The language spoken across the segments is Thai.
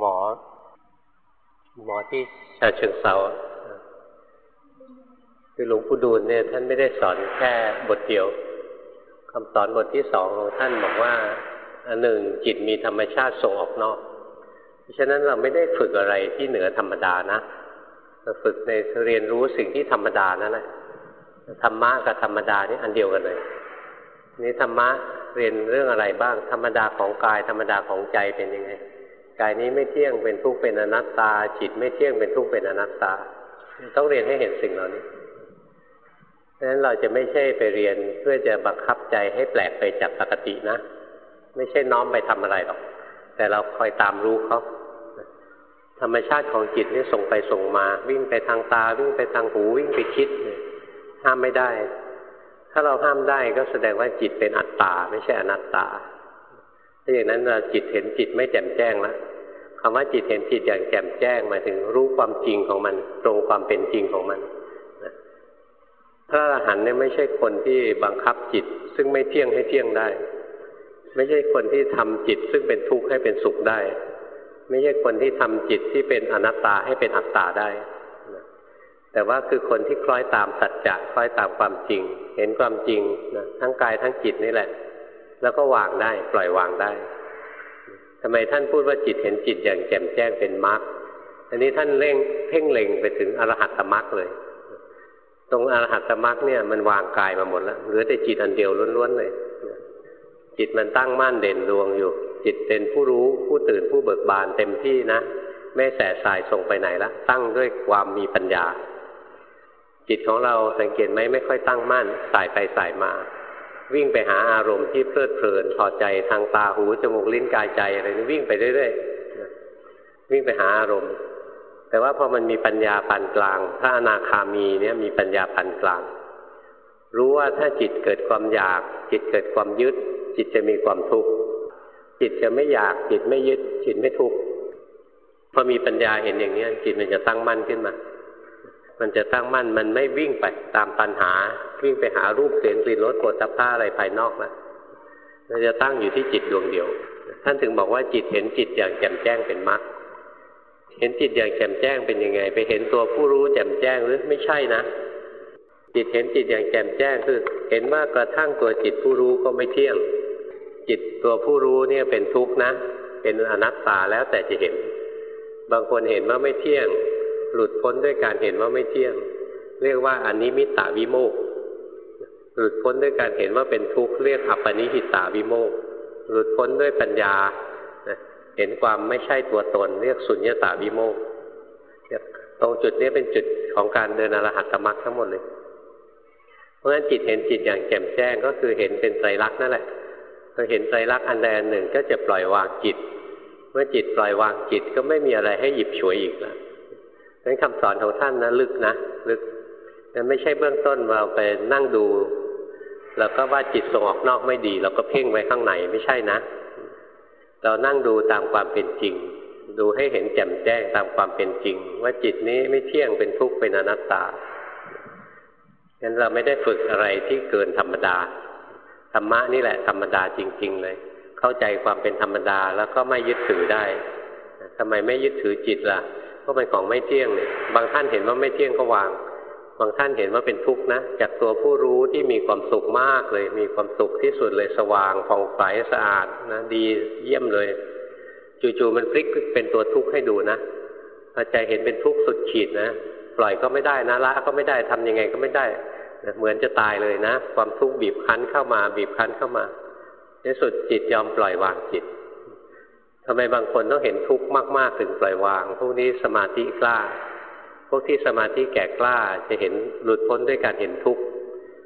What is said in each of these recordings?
หมอ หมอที่ชาเชิงเซาคือหลวงปู่ดูลเนี่ย ท่านไม่ได้สอนแค่บทเดียวคำสอนบทที่สองของท่านบอกว่าอันหนึ่งจิตมีธรรมชาติส่งออกนอกเพราะฉะนั้นเราไม่ได้ฝึกอะไรที่เหนือธรรมดานะเราฝึกในเรียนรู้สิ่งที่ธรรมดานั่นแหละธรรมะกับธรรมดานี่อันเดียวกันเลยนี่ธรรมะเรียนเรื่องอะไรบ้าง ธรรมดาของกาย ธรรมดาของใจเป็นยังไง กายนี้ไม่เที่ยงเป็นทุกข์เป็นอนัตตา จิตไม่เที่ยงเป็นทุกข์เป็นอนัตตา ต้องเรียนให้เห็นสิ่งเหล่านี้ดังนั้นเราจะไม่ใช่ไปเรียนเพื่อจะบังคับใจให้แปลกไปจากปกตินะ ไม่ใช่น้อมไปทำอะไรหรอก แต่เราคอยตามรู้เขาธรรมชาติของจิตนี่ส่งไปส่งมา วิ่งไปทางตา วิ่งไปทางหูวิ่งไปคิดห้ามไม่ได้ ถ้าเราห้ามได้ก็แสดงว่าจิตเป็นอัตตา ไม่ใช่อนัตตาถ้าอย่างนั้นจิตเห็นจิตไม่แจ่มแจ้งแล้ว คำว่าจิตเห็นจิตอย่างแจ่มแจ้งหมายถึงรู้ความจริงของมัน ตรงความเป็นจริงของมันพระอรหันต์เนี่ยไม่ใช่คนที่บังคับจิต ซึ่งไม่เที่ยงให้เที่ยงได้ ไม่ใช่คนที่ทำจิตซึ่งเป็นทุกข์ให้เป็นสุขได้ ไม่ใช่คนที่ทำจิตที่เป็นอนัตตาให้เป็นอัตตาได้ แต่ว่าคือคนที่คล้อยตามสัจจะคล้อยตามความจริง เห็นความจริงนะทั้งกายทั้งจิตนี่แหละ แล้วก็วางได้ ปล่อยวางได้ ทำไมท่านพูดว่าจิตเห็นจิตอย่างแจ่มแจ้งเป็นมรรคอันนี้ท่านเร่งเพ่งเล็งไปถึงอรหัตตมรรคเลย ตรงอรหัตมรรคเนี่ยมันวางกายมาหมดแล้วเหลือแต่จิตอันเดียวล้วนๆเลยจิตมันตั้งมั่นเด่นดวงอยู่ จิตเป็นผู้รู้ผู้ตื่นผู้เบิกบานเต็มที่นะไม่แสสายส่งไปไหนละตั้งด้วยความมีปัญญา จิตของเราสังเกตไหมไม่ค่อยตั้งมั่นสายไปสายมา วิ่งไปหาอารมณ์ที่เพลิดเพลินพอใจทางตาหูจมูกลิ้นกายใจอะไรนี่วิ่งไปเรื่อยๆวิ่งไปหาอารมณ์ แต่ว่าพอมันมีปัญญาปานกลาง พระอนาคามีเนี่ยมีปัญญาปานกลาง รู้ว่าถ้าจิตเกิดความอยาก จิตเกิดความยึด จิตจะมีความทุกข์จิตจะไม่อยากจิตไม่ยึด จิตไม่ทุกข์พอมีปัญญาเห็นอย่างนี้จิตมันจะตั้งมั่นขึ้นมา มันจะตั้งมั่นมันไม่วิ่งไปตามปัญหา วิ่งไปหารูปเสียงกลิ่นรสกดทัพผ้าอะไรภายนอกแล้วมันจะตั้งอยู่ที่จิตดวงเดียว ท่านถึงบอกว่าจิตเห็นจิตอย่างแจ่มแจ้งเป็นมรรคเห็นจิตอย่างแจ่มแจ้งเป็นยังไง ไปเห็นตัวผู้รู้แจ่มแจ้งหรือไม่ใช่นะ จิตเห็นจิตอย่างแจ่มแจ้งคือ เห็นว่ากระทั่งตัวจิตผู้รู้ก็ไม่เที่ยง จิตตัวผู้รู้เนี่ยเป็นทุกข์นะ เป็นอนัตตาแล้วแต่จะเห็น บางคนเห็นว่าไม่เที่ยง หลุดพ้นด้วยการเห็นว่าไม่เที่ยง เรียกว่าอันนี้มิตาวิโมกหลุดพ้นด้วยการเห็นว่าเป็นทุกข์เรียกอัปปนิหิตาวิโมกหลุดพ้นด้วยปัญญาเห็นความไม่ใช่ตัวตน เรียกสุญญตาวิโมกตรงจุดนี้เป็นจุดของการเดินอรหัตตมรรคทั้งหมดเลย เพราะฉะนั้นจิตเห็นจิตอย่างแจ่มแจ้งก็คือเห็นเป็นไตรลักษณ์นั่นแหละพอเห็นไตรลักษณ์อันใดอันหนึ่งก็จะปล่อยวางจิต เมื่อจิตปล่อยวางจิตก็ไม่มีอะไรให้หยิบฉวยอีกแล้ว นั้นคำสอนของท่านนะลึกนะลึกนั่นไม่ใช่เบื้องต้นเราไปนั่งดู แล้วก็ว่าจิตส่งออกนอกไม่ดี เราก็เพ่งไว้ข้างในไม่ใช่นะ เรานั่งดูตามความเป็นจริง ดูให้เห็นแจ่มแจ้งตามความเป็นจริง ว่าจิตนี้ไม่เที่ยงเป็นทุกข์เป็นอนัตตางั้นเราไม่ได้ฝึกอะไรที่เกินธรรมดาธรรมะนี่แหละธรรมดาจริง ๆ เลย เข้าใจความเป็นธรรมดาแล้วก็ไม่ยึดถือได้ทำไมไม่ยึดถือจิตล่ะ พราะเป็นของไม่เที่ยงเนี่ยบางท่านเห็นว่าไม่เที่ยงก็วาง บางท่านเห็นว่าเป็นทุกข์นะจากตัวผู้รู้ที่มีความสุขมากเลย มีความสุขที่สุดเลยสว่างผ่องใสสะอาดนะดีเยี่ยมเลย จู่ๆมันพลิกเป็นตัวทุกข์ให้ดูนะพอใจเห็นเป็นทุกข์สุดขีดนะปล่อยก็ไม่ได้นะละก็ไม่ได้ทำยังไงก็ไม่ได้นะเหมือนจะตายเลยนะ ความทุกข์บีบคั้นเข้ามา บีบคั้นเข้ามาในสุดจิตยอมปล่อยวางจิต ทำไมบางคนต้องเห็นทุกข์มาก ๆ ถึงปล่อยวาง พวกนี้สมาธิกล้า พวกที่สมาธิแก่กล้าจะเห็นหลุดพ้นด้วยการเห็นทุกข์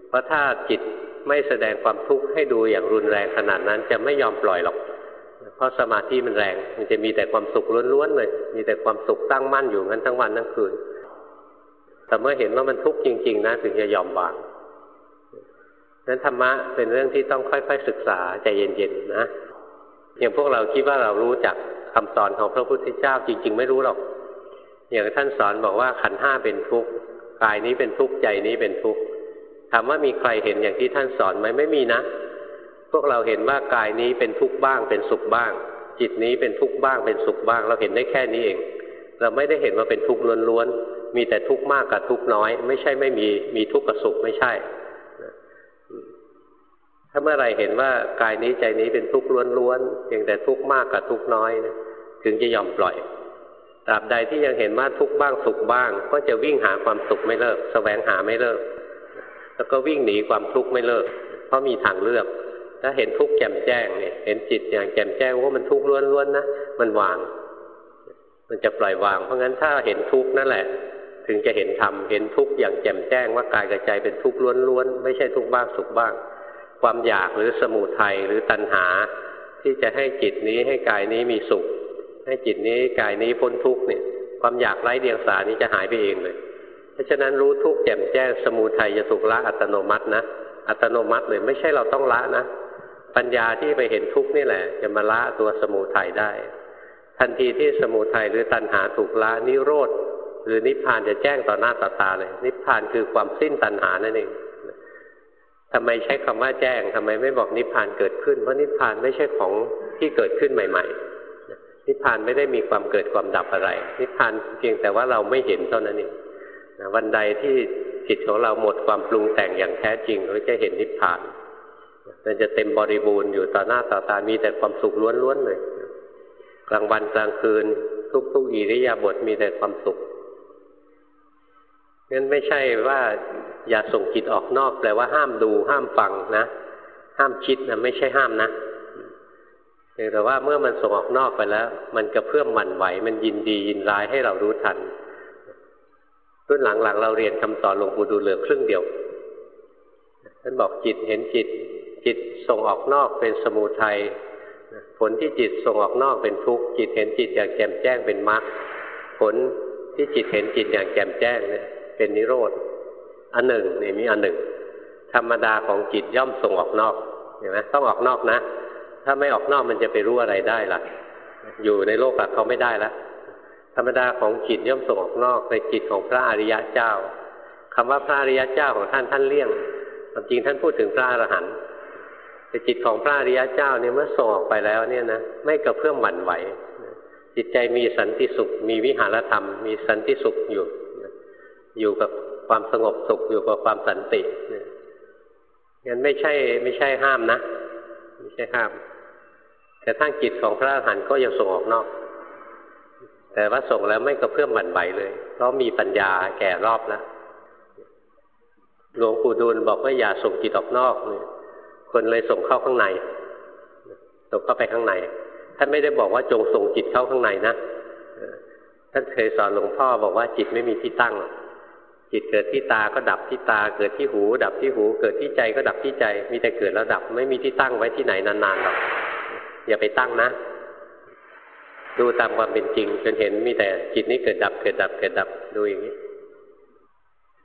เพราะถ้าจิตไม่แสดงความทุกข์ให้ดูอย่างรุนแรงขนาดนั้นจะไม่ยอมปล่อยหรอก เพราะสมาธิมันแรง มันจะมีแต่ความสุขล้วนๆเลย มีแต่ความสุขตั้งมั่นอยู่งั้นทั้งวันทั้งคืน แต่เมื่อเห็นว่ามันทุกข์จริง ๆ นะถึงจะยอมวางนั้นธรรมะเป็นเรื่องที่ต้องค่อย ๆ ศึกษาใจเย็นๆนะ อย่างพวกเราคิดว่าเรารู้จักคำสอนของพระพุทธเจ้าจริง ๆ ไม่รู้หรอก อย่างท่านสอนบอกว่าขันห้าเป็นทุกข์กายนี้เป็นทุกข์ใจนี้เป็นทุกข์ถามว่ามีใครเห็นอย่างที่ท่านสอนไหมไม่มีนะ พวกเราเห็นว่ากายนี้เป็นทุกข์บ้าง เป็นสุขบ้าง จิตนี้เป็นทุกข์บ้าง เป็นสุขบ้าง เราเห็นได้แค่นี้เอง เราไม่ได้เห็นว่าเป็นทุกข์ล้วนๆมีแต่ทุกข์มากกับทุกข์น้อย ไม่ใช่ไม่มีมีทุกข์กับสุขไม่ใช่ ถ้าเมื่อไรเห็นว่ากายนี้ใจนี้เป็นทุกข์ล้วนๆเพียงแต่ทุกข์มากกับทุกข์น้อยนะถึงจะยอมปล่อยตราบใดที่ยังเห็นว่าทุกข์บ้างสุขบ้าง ก็จะวิ่งหาความสุขไม่เลิกสแสวงหาไม่เลิก แล้วก็วิ่งหนีความทุกข์ไม่เลิก เพราะมีทางเลือก ถ้าเห็นทุกข์แจ่มแจ้งเนี่ยเห็นจิตอย่างแจ่มแจ้งว่ามันทุกข์ล้วนๆนะมันวาง มันจะปล่อยวาง เพราะงั้นถ้าเห็นทุกข์นั่นแหละ ถึงจะเห็นธรรมเห็นทุกข์อย่างแจ่มแจ้งว่ากายกับใจเป็นทุกข์ล้วนๆไม่ใช่ทุกข์บ้างสุขบ้าง ความอยากหรือสมุทัยหรือตัณหา ที่จะให้จิตนี้ให้กายนี้มีสุข ให้จิตนี้กายนี้พ้นทุกข์เนี่ย ความอยากไร้เดียงสานี้จะหายไปเองเลย เพราะฉะนั้นรู้ทุกข์แจ่มแจ้งสมุทัยจะถูกละอัตโนมัตินะอัตโนมัติเลยไม่ใช่เราต้องละนะปัญญาที่ไปเห็นทุกข์นี่แหละ จะมาละตัวสมุทัยได้ ทันทีที่สมุทัยหรือตัณหาถูกละนิโรธหรือนิพพานจะแจ้งต่อหน้าต่อตาเลย นิพพานคือความสิ้นตัณหานั่นเอง ทำไมใช้คำว่าแจ้งทำไมไม่บอกนิพพานเกิดขึ้น เพราะนิพพานไม่ใช่ของที่เกิดขึ้นใหม่ ๆ นิพพานไม่ได้มีความเกิดความดับอะไร นิพพานเพียงแต่ว่าเราไม่เห็นเท่านั้นเองวันใดที่จิตของเราหมดความปรุงแต่งอย่างแท้จริงเราจะเห็นนิพพานมันจะเต็มบริบูรณ์อยู่ต่อหน้าต่อตามีแต่ความสุขล้วนๆเลยกลางวันกลางคืนทุกๆอิริยาบถมีแต่ความสุข งั้นไม่ใช่ว่าอย่าส่งจิตออกนอกแปลว่าห้ามดู ห้ามฟังนะ ห้ามคิดนะไม่ใช่ห้ามนะแต่ว่าเมื่อมันส่งออกนอกไปแล้ว มันกระเพื่อมหมันไหว มันยินดียินร้ายให้เรารู้ทันรุ่นหลังๆเราเรียนคำสอนหลวงปู่ดูเหลือครึ่งเดียวท่านบอกจิตเห็นจิต จิตส่งออกนอกเป็นสมูทัยผลที่จิตส่งออกนอกเป็นทุกข์จิตเห็นจิตอย่างแจ่มแจ้งเป็นมรรคผลที่จิตเห็นจิตอย่างแจ่มแจ้งเนี่ย เป็นนิโรธอันหนึ่งนี่มีอันหนึ่ง ธรรมดาของจิตย่อมส่งออกนอกเห็นไหมต้องออกนอกนะ ถ้าไม่ออกนอกมันจะไปรู้อะไรได้ล่ะ อยู่ในโลกกับเขาไม่ได้ละธรรมดาของจิตย่อมส่งออกนอกในจิตของพระอริยะเจ้าคำว่าพระอริยะเจ้าของท่านท่านเลี่ยงความจริงท่านพูดถึงพระอรหันต์แต่จิตของพระอริยะเจ้าเนี่ยเมื่อส่งออกไปแล้วเนี่ยนะไม่กระเพื่อมหวั่นไหวจิตใจมีสันติสุข มีวิหารธรรม มีสันติสุขอยู่ อยู่กับความสงบสุขอยู่กับความสันติเนี่ยงั้นไม่ใช่ไม่ใช่ห้ามนะ ไม่ใช่ห้าม แต่ทั้งจิตของพระอรหันต์ก็ยังส่งออกนอก แต่ว่าส่งแล้วไม่กระเพื่อมหวั่นไหวเลย เพราะมีปัญญาแก่รอบแล้วหลวงปู่ดูลบอกว่าอย่าส่งจิตออกนอกเนี่ยคนเลยส่งเข้าข้างในส่งเข้าไปข้างในท่านไม่ได้บอกว่าจงส่งจิตเข้าข้างในนะท่านเคยสอนหลวงพ่อบอกว่าจิตไม่มีที่ตั้ง จิตเกิดที่ตาก็ดับที่ตา เกิดที่หู ดับที่หู เกิดที่ใจก็ดับที่ใจ มีแต่เกิดแล้วดับไม่มีที่ตั้งไว้ที่ไหนนานๆหรอกอย่าไปตั้งนะ ดูตามความเป็นจริง จนเห็นมีแต่จิตนี้เกิดดับเกิดดับเกิดดับดูอย่างนี้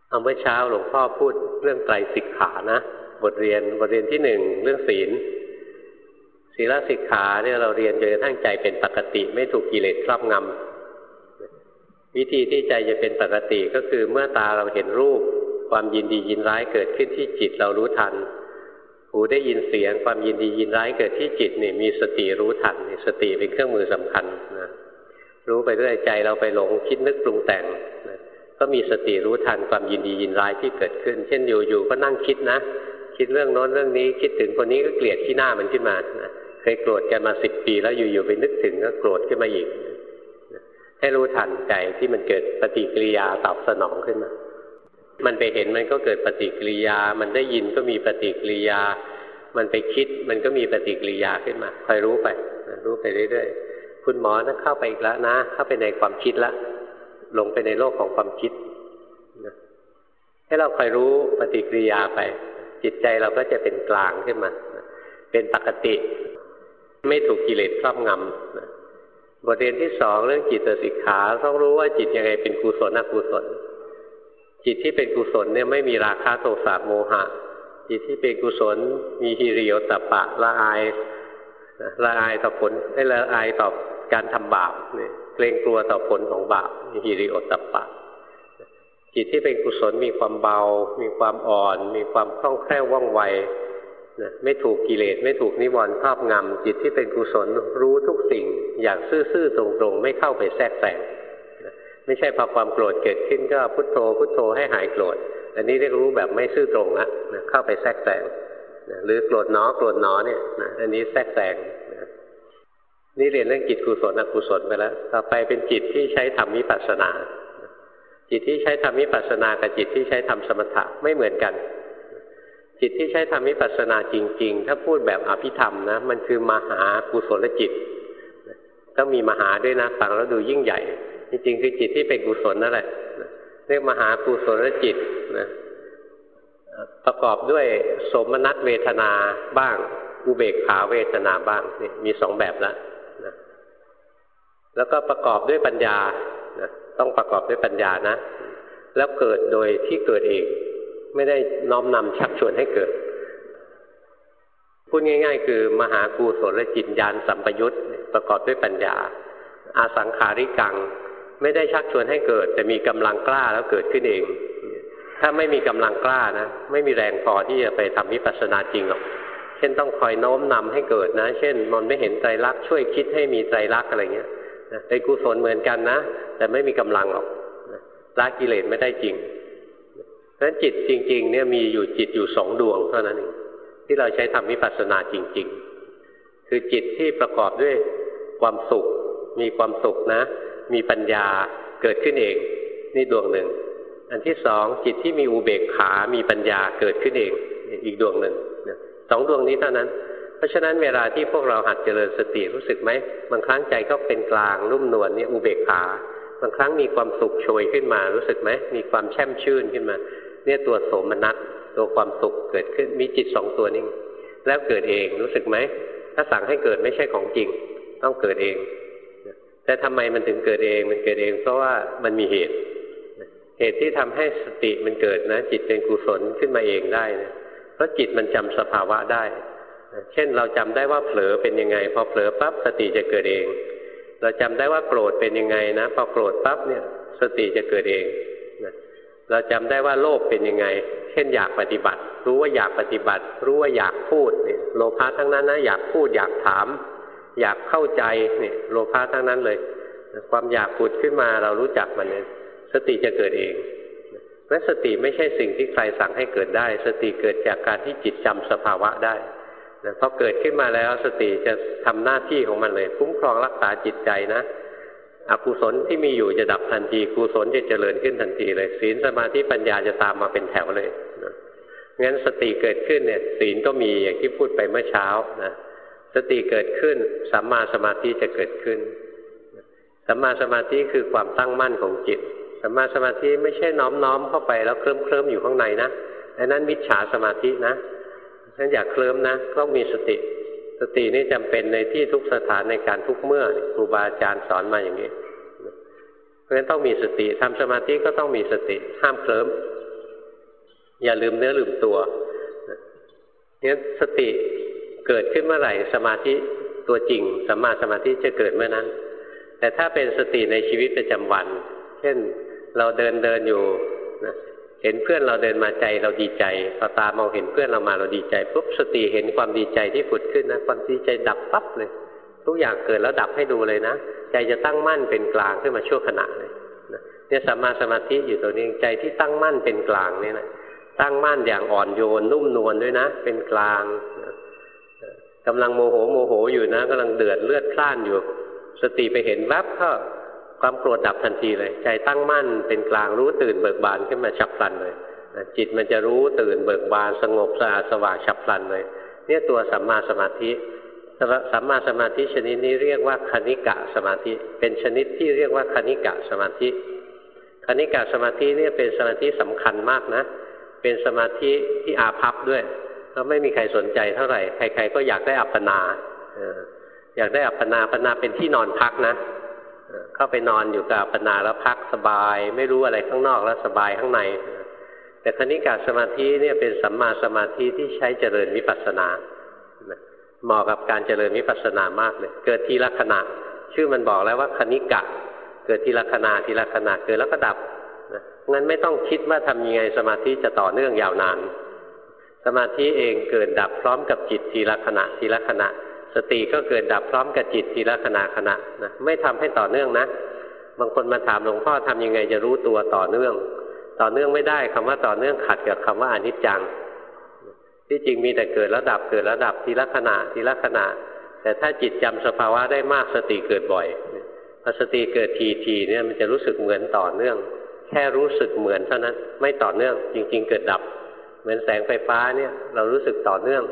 เอาเมื่อเช้าหลวงพ่อพูดเรื่องไตรสิกขานะบทเรียนบทเรียนที่หนึ่งเรื่องศีลศีลสิกขาเนี่ยเราเรียนจนกระทั่งใจเป็นปกติ ไม่ถูกกิเลสครอบงำ วิธีที่ใจจะเป็นปกติก็คือเมื่อตาเราเห็นรูป ความยินดียินร้ายเกิดขึ้นที่จิตเรารู้ทัน หูได้ยินเสียง ความยินดียินร้ายเกิดที่จิตนี่มีสติรู้ทันสติเป็นเครื่องมือสำคัญนะรู้ไปเรื่อยใจเราไปหลงคิดนึกปรุงแต่งนะก็มีสติรู้ทันความยินดียินร้ายที่เกิดขึ้น เช่นอยู่ๆก็นั่งคิดนะ คิดเรื่องโน้นเรื่องนี้ คิดถึงคนนี้ก็เกลียดที่หน้ามันขึ้นมานะเคยโกรธกันมาสิบปีแล้วอยู่ๆไปนึกถึงก็โกรธขึ้นมาอีก ให้รู้ทันใจที่มันเกิดปฏิกิริยาตอบสนองขึ้นมามันไปเห็นมันก็เกิดปฏิกิริยา มันได้ยินก็มีปฏิกิริยา มันไปคิดมันก็มีปฏิกิริยาขึ้นมาคอยรู้ไปรู้ไปเรื่อยๆคุณหมอนะเข้าไปอีกแล้วนะ เข้าไปในความคิดละลงไปในโลกของความคิดนะให้เราคอยรู้ปฏิกิริยาไป จิตใจเราก็จะเป็นกลางขึ้นมาเป็นปกติ ไม่ถูกกิเลสครอบงำ บทเรียนที่สองเรื่องจิตสิกขาต้องรู้ว่าจิตยังไงเป็นกุศลอกุศล จิตที่เป็นกุศลเนี่ยไม่มีราคะโทสะโมหะ จิตที่เป็นกุศล มีฮิริโอตปะละอายละอายต่อผลได้ละอายต่อการทำบาปเนี่ยเกรงกลัวต่อผลของบาปมีฮิริโอตปะ จิตที่เป็นกุศลมีความเบา มีความอ่อน มีความคล่องแคล่วว่องไว นะไม่ถูกกิเลสไม่ถูกนิวรณ์ครอบงำจิตที่เป็นกุศลรู้ทุกสิ่ง อย่างซื่อๆตรงๆ ไม่เข้าไปแทรกแซงไม่ใช่พอความโกรธเกิดขึ้นก็พุทโธพุทโธให้หายโกรธ อันนี้เรียกรู้แบบไม่ซื่อตรงละนะเข้าไปแทรกแซงนะหรือโกรธหนอโกรธหนอเนี่ยนะอันนี้แทรกแซงนะนี่เรียนเรื่องจิตกุศลอกุศลไปแล้วต่อไปเป็นจิตที่ใช้ทำวิปัสสนา จิตที่ใช้ทำวิปัสสนากับจิตที่ใช้ทำสมถะไม่เหมือนกัน จิตที่ใช้ทำวิปัสสนาจริง ๆ ถ้าพูดแบบอภิธรรมนะ มันคือมหากุศลจิต ต้องมีมหาด้วยนะฟังแล้วดูยิ่งใหญ่ จริงๆ คือจิตที่เป็นกุศลนั่นแหละเรียกมหากุศลจิตนะประกอบด้วยสมนัตเวทนาบ้างอุเบกขาเวทนาบ้างนี่มีสองแบบแล้วนะแล้วก็ประกอบด้วยปัญญานะต้องประกอบด้วยปัญญานะ แล้วเกิดโดยที่เกิดเอง ไม่ได้น้อมนำชักชวนให้เกิด พูดง่าย ๆ คือมหากุศลจิตญาณสัมปยุตประกอบด้วยปัญญา อาสังขาริกัง ไม่ได้ชักชวนให้เกิด แต่มีกำลังกล้าแล้วเกิดขึ้นเอง ถ้าไม่มีกำลังกล้านะ ไม่มีแรงพอที่จะไปทำวิปัสสนาจริงหรอกเช่นต้องคอยโน้มนำให้เกิดนะ เช่นมันไม่เห็นใจรักช่วยคิดให้มีใจรักอะไรเงี้ยเป็นกุศลเหมือนกันนะ แต่ไม่มีกำลังหรอกละกิเลสไม่ได้จริง เพราะฉะนั้นจิตจริง ๆ เนี่ยมีอยู่จิตอยู่สองดวงเท่านั้นเองที่เราใช้ทำวิปัสสนาจริง ๆ คือจิตที่ประกอบด้วยความสุข มีความสุขนะ มีปัญญาเกิดขึ้นเองนี่ดวงหนึ่ง อันที่สองจิตที่มีอุเบกขามีปัญญาเกิดขึ้นเองอีกดวงหนึ่งสองดวงนี้เท่านั้น เพราะฉะนั้นเวลาที่พวกเราหัดเจริญสติรู้สึกไหมบางครั้งใจก็เป็นกลางนุ่มนวลนี่อุเบกขา บางครั้งมีความสุขโชยขึ้นมารู้สึกไหมมีความแช่มชื่นขึ้นมา เนี่ยตัวโสมนัสตัวความสุขเกิดขึ้นมีจิตสองตัวนี้แล้วเกิดเองรู้สึกไหมถ้าสั่งให้เกิดไม่ใช่ของจริง ต้องเกิดเอง แต่ทำไมมันถึงเกิดเองมันเกิดเอง เพราะว่ามันมีเหตุ เหตุที่ทำให้สติมันเกิดนะ จิตเป็นกุศลขึ้นมาเองได้นะเพราะจิตมันจำสภาวะได้เช่นเราจำได้ว่าเผลอเป็นยังไง พอเผลอปั๊บสติจะเกิดเอง เราจำได้ว่าโกรธเป็นยังไงนะ พอโกรธปั๊บเนี่ย สติจะเกิดเองนะ เราจำได้ว่าโลภเป็นยังไง เช่นอยากปฏิบัติ รู้ว่าอยากปฏิบัติ รู้ว่าอยากพูดเนี่ยโลภะทั้งนั้นนะอยากพูดอยากถาม อยากเข้าใจเนี่ยโลภะทั้งนั้นเลย ความอยากผุดขึ้นมาเรารู้จักมันเนี่ยสติจะเกิดเองเพราะสติไม่ใช่สิ่งที่ใครสั่งให้เกิดได้ สติเกิดจากการที่จิตจำสภาวะได้พอเกิดขึ้นมาแล้วสติจะทำหน้าที่ของมันเลย คุ้มครองรักษาจิตใจนะ อกุศลที่มีอยู่จะดับทันทีกุศลจะเจริญขึ้นทันทีเลย ศีลสมาธิปัญญาจะตามมาเป็นแถวเลยนะงั้นสติเกิดขึ้นเนี่ยศีลก็มีอย่างที่พูดไปเมื่อเช้านะสติเกิดขึ้นสัมมาสมาธิจะเกิดขึ้นสัมมาสมาธิคือความตั้งมั่นของจิตสัมมาสมาธิไม่ใช่น้อมน้อมเข้าไปแล้วเคลิ้มเคลิ้มอยู่ข้างในนะอันนั้นมิจฉาสมาธินะฉะนั้นอยากเคลิ้มนะต้องมีสติ สตินี่จำเป็นในที่ทุกสถานในการทุกเมื่อครูบาอาจารย์สอนมาอย่างนี้ เพราะฉะนั้นต้องมีสติทำสมาธิก็ต้องมีสติห้ามเคลิ้มอย่าลืมเนื้อลืมตัวเนี่ยสติเกิดขึ้นเมื่อไหร่สมาธิตัวจริงสัมมาสมาธิจะเกิดเมื่อนั้น แต่ถ้าเป็นสติในชีวิตประจำวัน เช่นเราเดินเดินอยู่นะ เห็นเพื่อนเราเดินมาใจเราดีใจพอตามองเห็นเพื่อนเรามาเราดีใจปุ๊บสติเห็นความดีใจที่ผุดขึ้นนะความดีใจดับปั๊บเลย ทุกอย่างเกิดแล้วดับให้ดูเลยนะ ใจจะตั้งมั่นเป็นกลางขึ้นมาชั่วขณะเลยเนี่ยสัมมาสมาธิอยู่ตัวนี้ใจที่ตั้งมั่นเป็นกลางเนี่นะตั้งมั่นอย่างอ่อนโยนนุ่มนวลด้วยนะ เป็นกลางกำลังโมโหโมโหอยู่นะกำลังเดือดเลือดพล่านอยู่ สติไปเห็นแวบก็ ความโกรธดับทันทีเลย ใจตั้งมั่นเป็นกลางรู้ตื่นเบิกบานขึ้นมาฉับพลันเลยจิตมันจะรู้ตื่นเบิกบานสงบสะอาดสว่างฉับพลันเลย เนี่ยตัวสัมมาสมาธิสัมมาสมาธิชนิดนี้เรียกว่าคณิกะสมาธิ เป็นชนิดที่เรียกว่าคณิกะสมาธิคณิกะสมาธิเนี่ยเป็นสมาธิสำคัญมากนะ เป็นสมาธิที่อาภัพด้วยก็ไม่มีใครสนใจเท่าไหร่ ใครๆก็อยากได้อัปปนาอยากได้อัปปนาอัปปนาเป็นที่นอนพักนะ เข้าไปนอนอยู่กับปปนาแล้วพักสบาย ไม่รู้อะไรข้างนอกแล้วสบายข้างใน แต่คณิกาสมาธิเนี่ยเป็นสัมมาสมาธิที่ใช้เจริญวิปัสสนาเหมาะกับการเจริญวิปัสสนามากเลย เกิดทีละขณะ ชื่อมันบอกแล้วว่าคณิกะ เกิดทีละขณะทีละขณะเกิดแล้วก็ดับงั้นไม่ต้องคิดว่าทำยังไงสมาธิจะต่อเนื่องยาวนาน สมาธิเองเกิดดับพร้อมกับจิตทีละขณะทีละขณะ สติก็เกิดดับพร้อมกับจิตทีละขณะขณะนะไม่ทำให้ต่อเนื่องนะ บางคนมาถามหลวงพ่อทำยังไงจะรู้ตัวต่อเนื่อง ต่อเนื่องไม่ได้คำว่าต่อเนื่องขัดกับคำว่าอนิจจัง ที่จริงมีแต่เกิดระดับเกิดระดับทีละขณะทีละขณะ แต่ถ้าจิตจำสภาวะได้มากสติเกิดบ่อยพอสติเกิดทีทีเนี่ยมันจะรู้สึกเหมือนต่อเนื่อง แค่รู้สึกเหมือนเท่านั้น ไม่ต่อเนื่อง จริง ๆ เกิดดับ เหมือนแสงไฟฟ้าเนี่ยเรารู้สึกต่อเนื่อง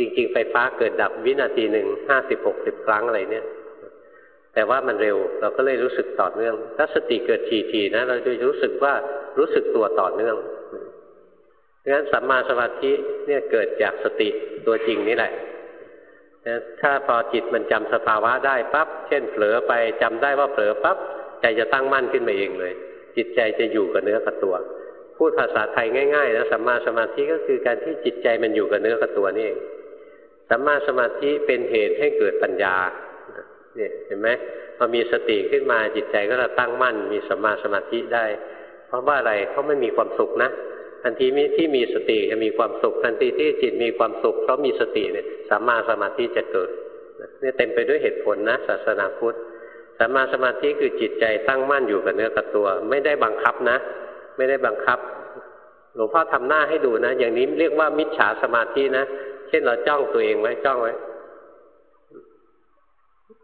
จริง ๆ ไฟฟ้าเกิดดับวินาทีหนึ่งห้าสิบหกสิบครั้งอะไรเนี่ย แต่ว่ามันเร็วเราก็เลยรู้สึกต่อเนื่อง ถ้าสติเกิดทีทีนะ เราจะรู้สึกว่ารู้สึกตัวต่อเนื่องดังนั้นสัมมาสมาธิเนี่ยเกิดจากสติตัวจริงนี่แหละถ้าพอจิตมันจำสภาวะได้ปั๊บเช่นเผลอไปจำได้ว่าเผลอปั๊บใจจะตั้งมั่นขึ้นมาเองเลย จิตใจจะอยู่กับเนื้อกับตัว พูดภาษาไทยง่ายๆนะสัมมาสมาธิก็คือการที่จิตใจมันอยู่กับเนื้อกับตัวนี่เอง สัมมาสมาธิเป็นเหตุให้เกิดปัญญาเนี่ยเห็นไหมพอมีสติขึ้นมาจิตใจก็จะตั้งมั่น มีสัมมาสมาธิได้ เพราะว่าอะไรเพราะมันมีความสุขนะทันทีที่มีสติจะมีความสุขทันทีที่จิตมีความสุข เพราะมีสติเนี่ยสัมมาสมาธิจะเกิดเนี่ยเต็มไปด้วยเหตุผลนะศาสนาพุทธสัมมาสมาธิคือจิตใจตั้งมั่นอยู่กับเนื้อกับตัว ไม่ได้บังคับนะ ไม่ได้บังคับ หลวงพ่อทำหน้าให้ดูนะ อย่างนี้เรียกว่ามิจฉาสมาธินะ เช่นเราจ้องตัวเองไว้จ้องไว้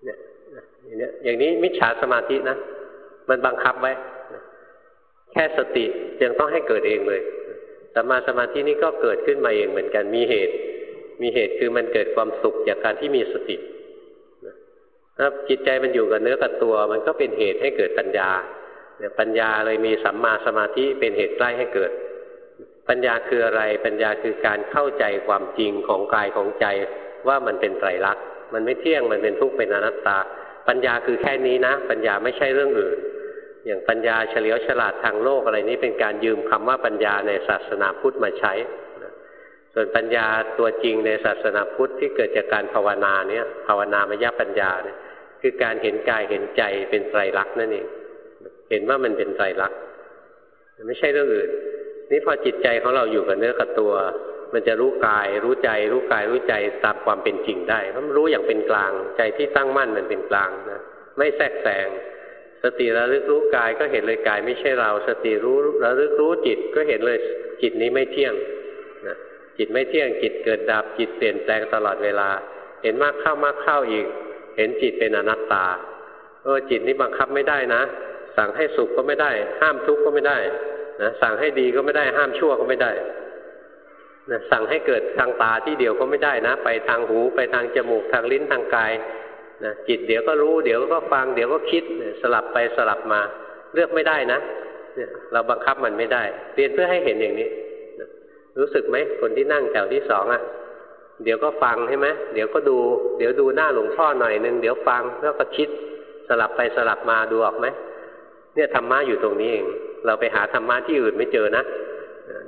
เนี่ยอย่างนี้มิจฉาสมาธินะ มันบังคับไว้ แค่สติยังต้องให้เกิดเองเลยสัมมาสมาธินี้ก็เกิดขึ้นมาเองเหมือนกันมีเหตุ มีเหตุคือมันเกิดความสุขจากการที่มีสติถ้าจิตใจมันอยู่กับเนื้อกับตัว มันก็เป็นเหตุให้เกิดปัญญาเนี่ยปัญญาเลยมีสัมมาสมาธิเป็นเหตุใกล้ให้เกิด ปัญญาคืออะไร ปัญญาคือการเข้าใจความจริงของกายของใจว่ามันเป็นไตรลักษณ์ มันไม่เที่ยง มันเป็นทุกข์ เป็นอนัตตา ปัญญาคือแค่นี้นะ ปัญญาไม่ใช่เรื่องอื่น อย่างปัญญาเฉลียวฉลาดทางโลกอะไรนี้เป็นการยืมคำว่าปัญญาในศาสนาพุทธมาใช้ ส่วนปัญญาตัวจริงในศาสนาพุทธที่เกิดจากการภาวนาเนี่ย ภาวนามยปัญญาเนี่ยคือการเห็นกายเห็นใจเป็นไตรลักษณ์นั่นเอง เห็นว่ามันเป็นไตรลักษณ์ ไม่ใช่เรื่องอื่น นี่พอจิตใจของเราอยู่กับเนื้อกับตัว มันจะรู้กาย รู้ใจ รู้กายรู้ใจตามความเป็นจริงได้เพราะมันรู้อย่างเป็นกลาง ใจที่ตั้งมั่นมันเป็นกลางนะไม่แทรกแซงสติระลึกรู้กายก็เห็นเลยกายไม่ใช่เรา สติรู้ระลึกรู้จิตก็เห็นเลยจิตนี้ไม่เที่ยงนะจิตไม่เที่ยงจิตเกิดดับจิตเปลี่ยนแปลงตลอดเวลา เห็นมากเข้ามากเข้าอีก เห็นจิตเป็นอนัตตาเออจิตนี้บังคับไม่ได้นะ สั่งให้สุขก็ไม่ได้ ห้ามทุกข์ก็ไม่ได้ นะสั่งให้ดีก็ไม่ได้ห้ามชั่วก็ไม่ได้นะสั่งให้เกิดทางตาที่เดียวก็ไม่ได้นะ ไปทางหูไปทางจมูกทางลิ้นทางกายนะจิตเดี๋ยวก็รู้เดี๋ยวก็ฟังเดี๋ยวก็คิดสลับไปสลับมา เลือกไม่ได้นะเนี่ยเราบังคับมันไม่ได้ เรียนเพื่อให้เห็นอย่างนี้รู้สึกไหมคนที่นั่งแถวที่สองอะ เดี๋ยวก็ฟังใช่ไหมเดี๋ยวก็ดู เดี๋ยวดูหน้าหลวงพ่อหน่อยหนึ่งเดี๋ยวฟังแล้วก็คิดสลับไปสลับมาดูออกไหมเนี่ยธรรมะอยู่ตรงนี้เอง เราไปหาธรรมะที่อื่นไม่เจอนะ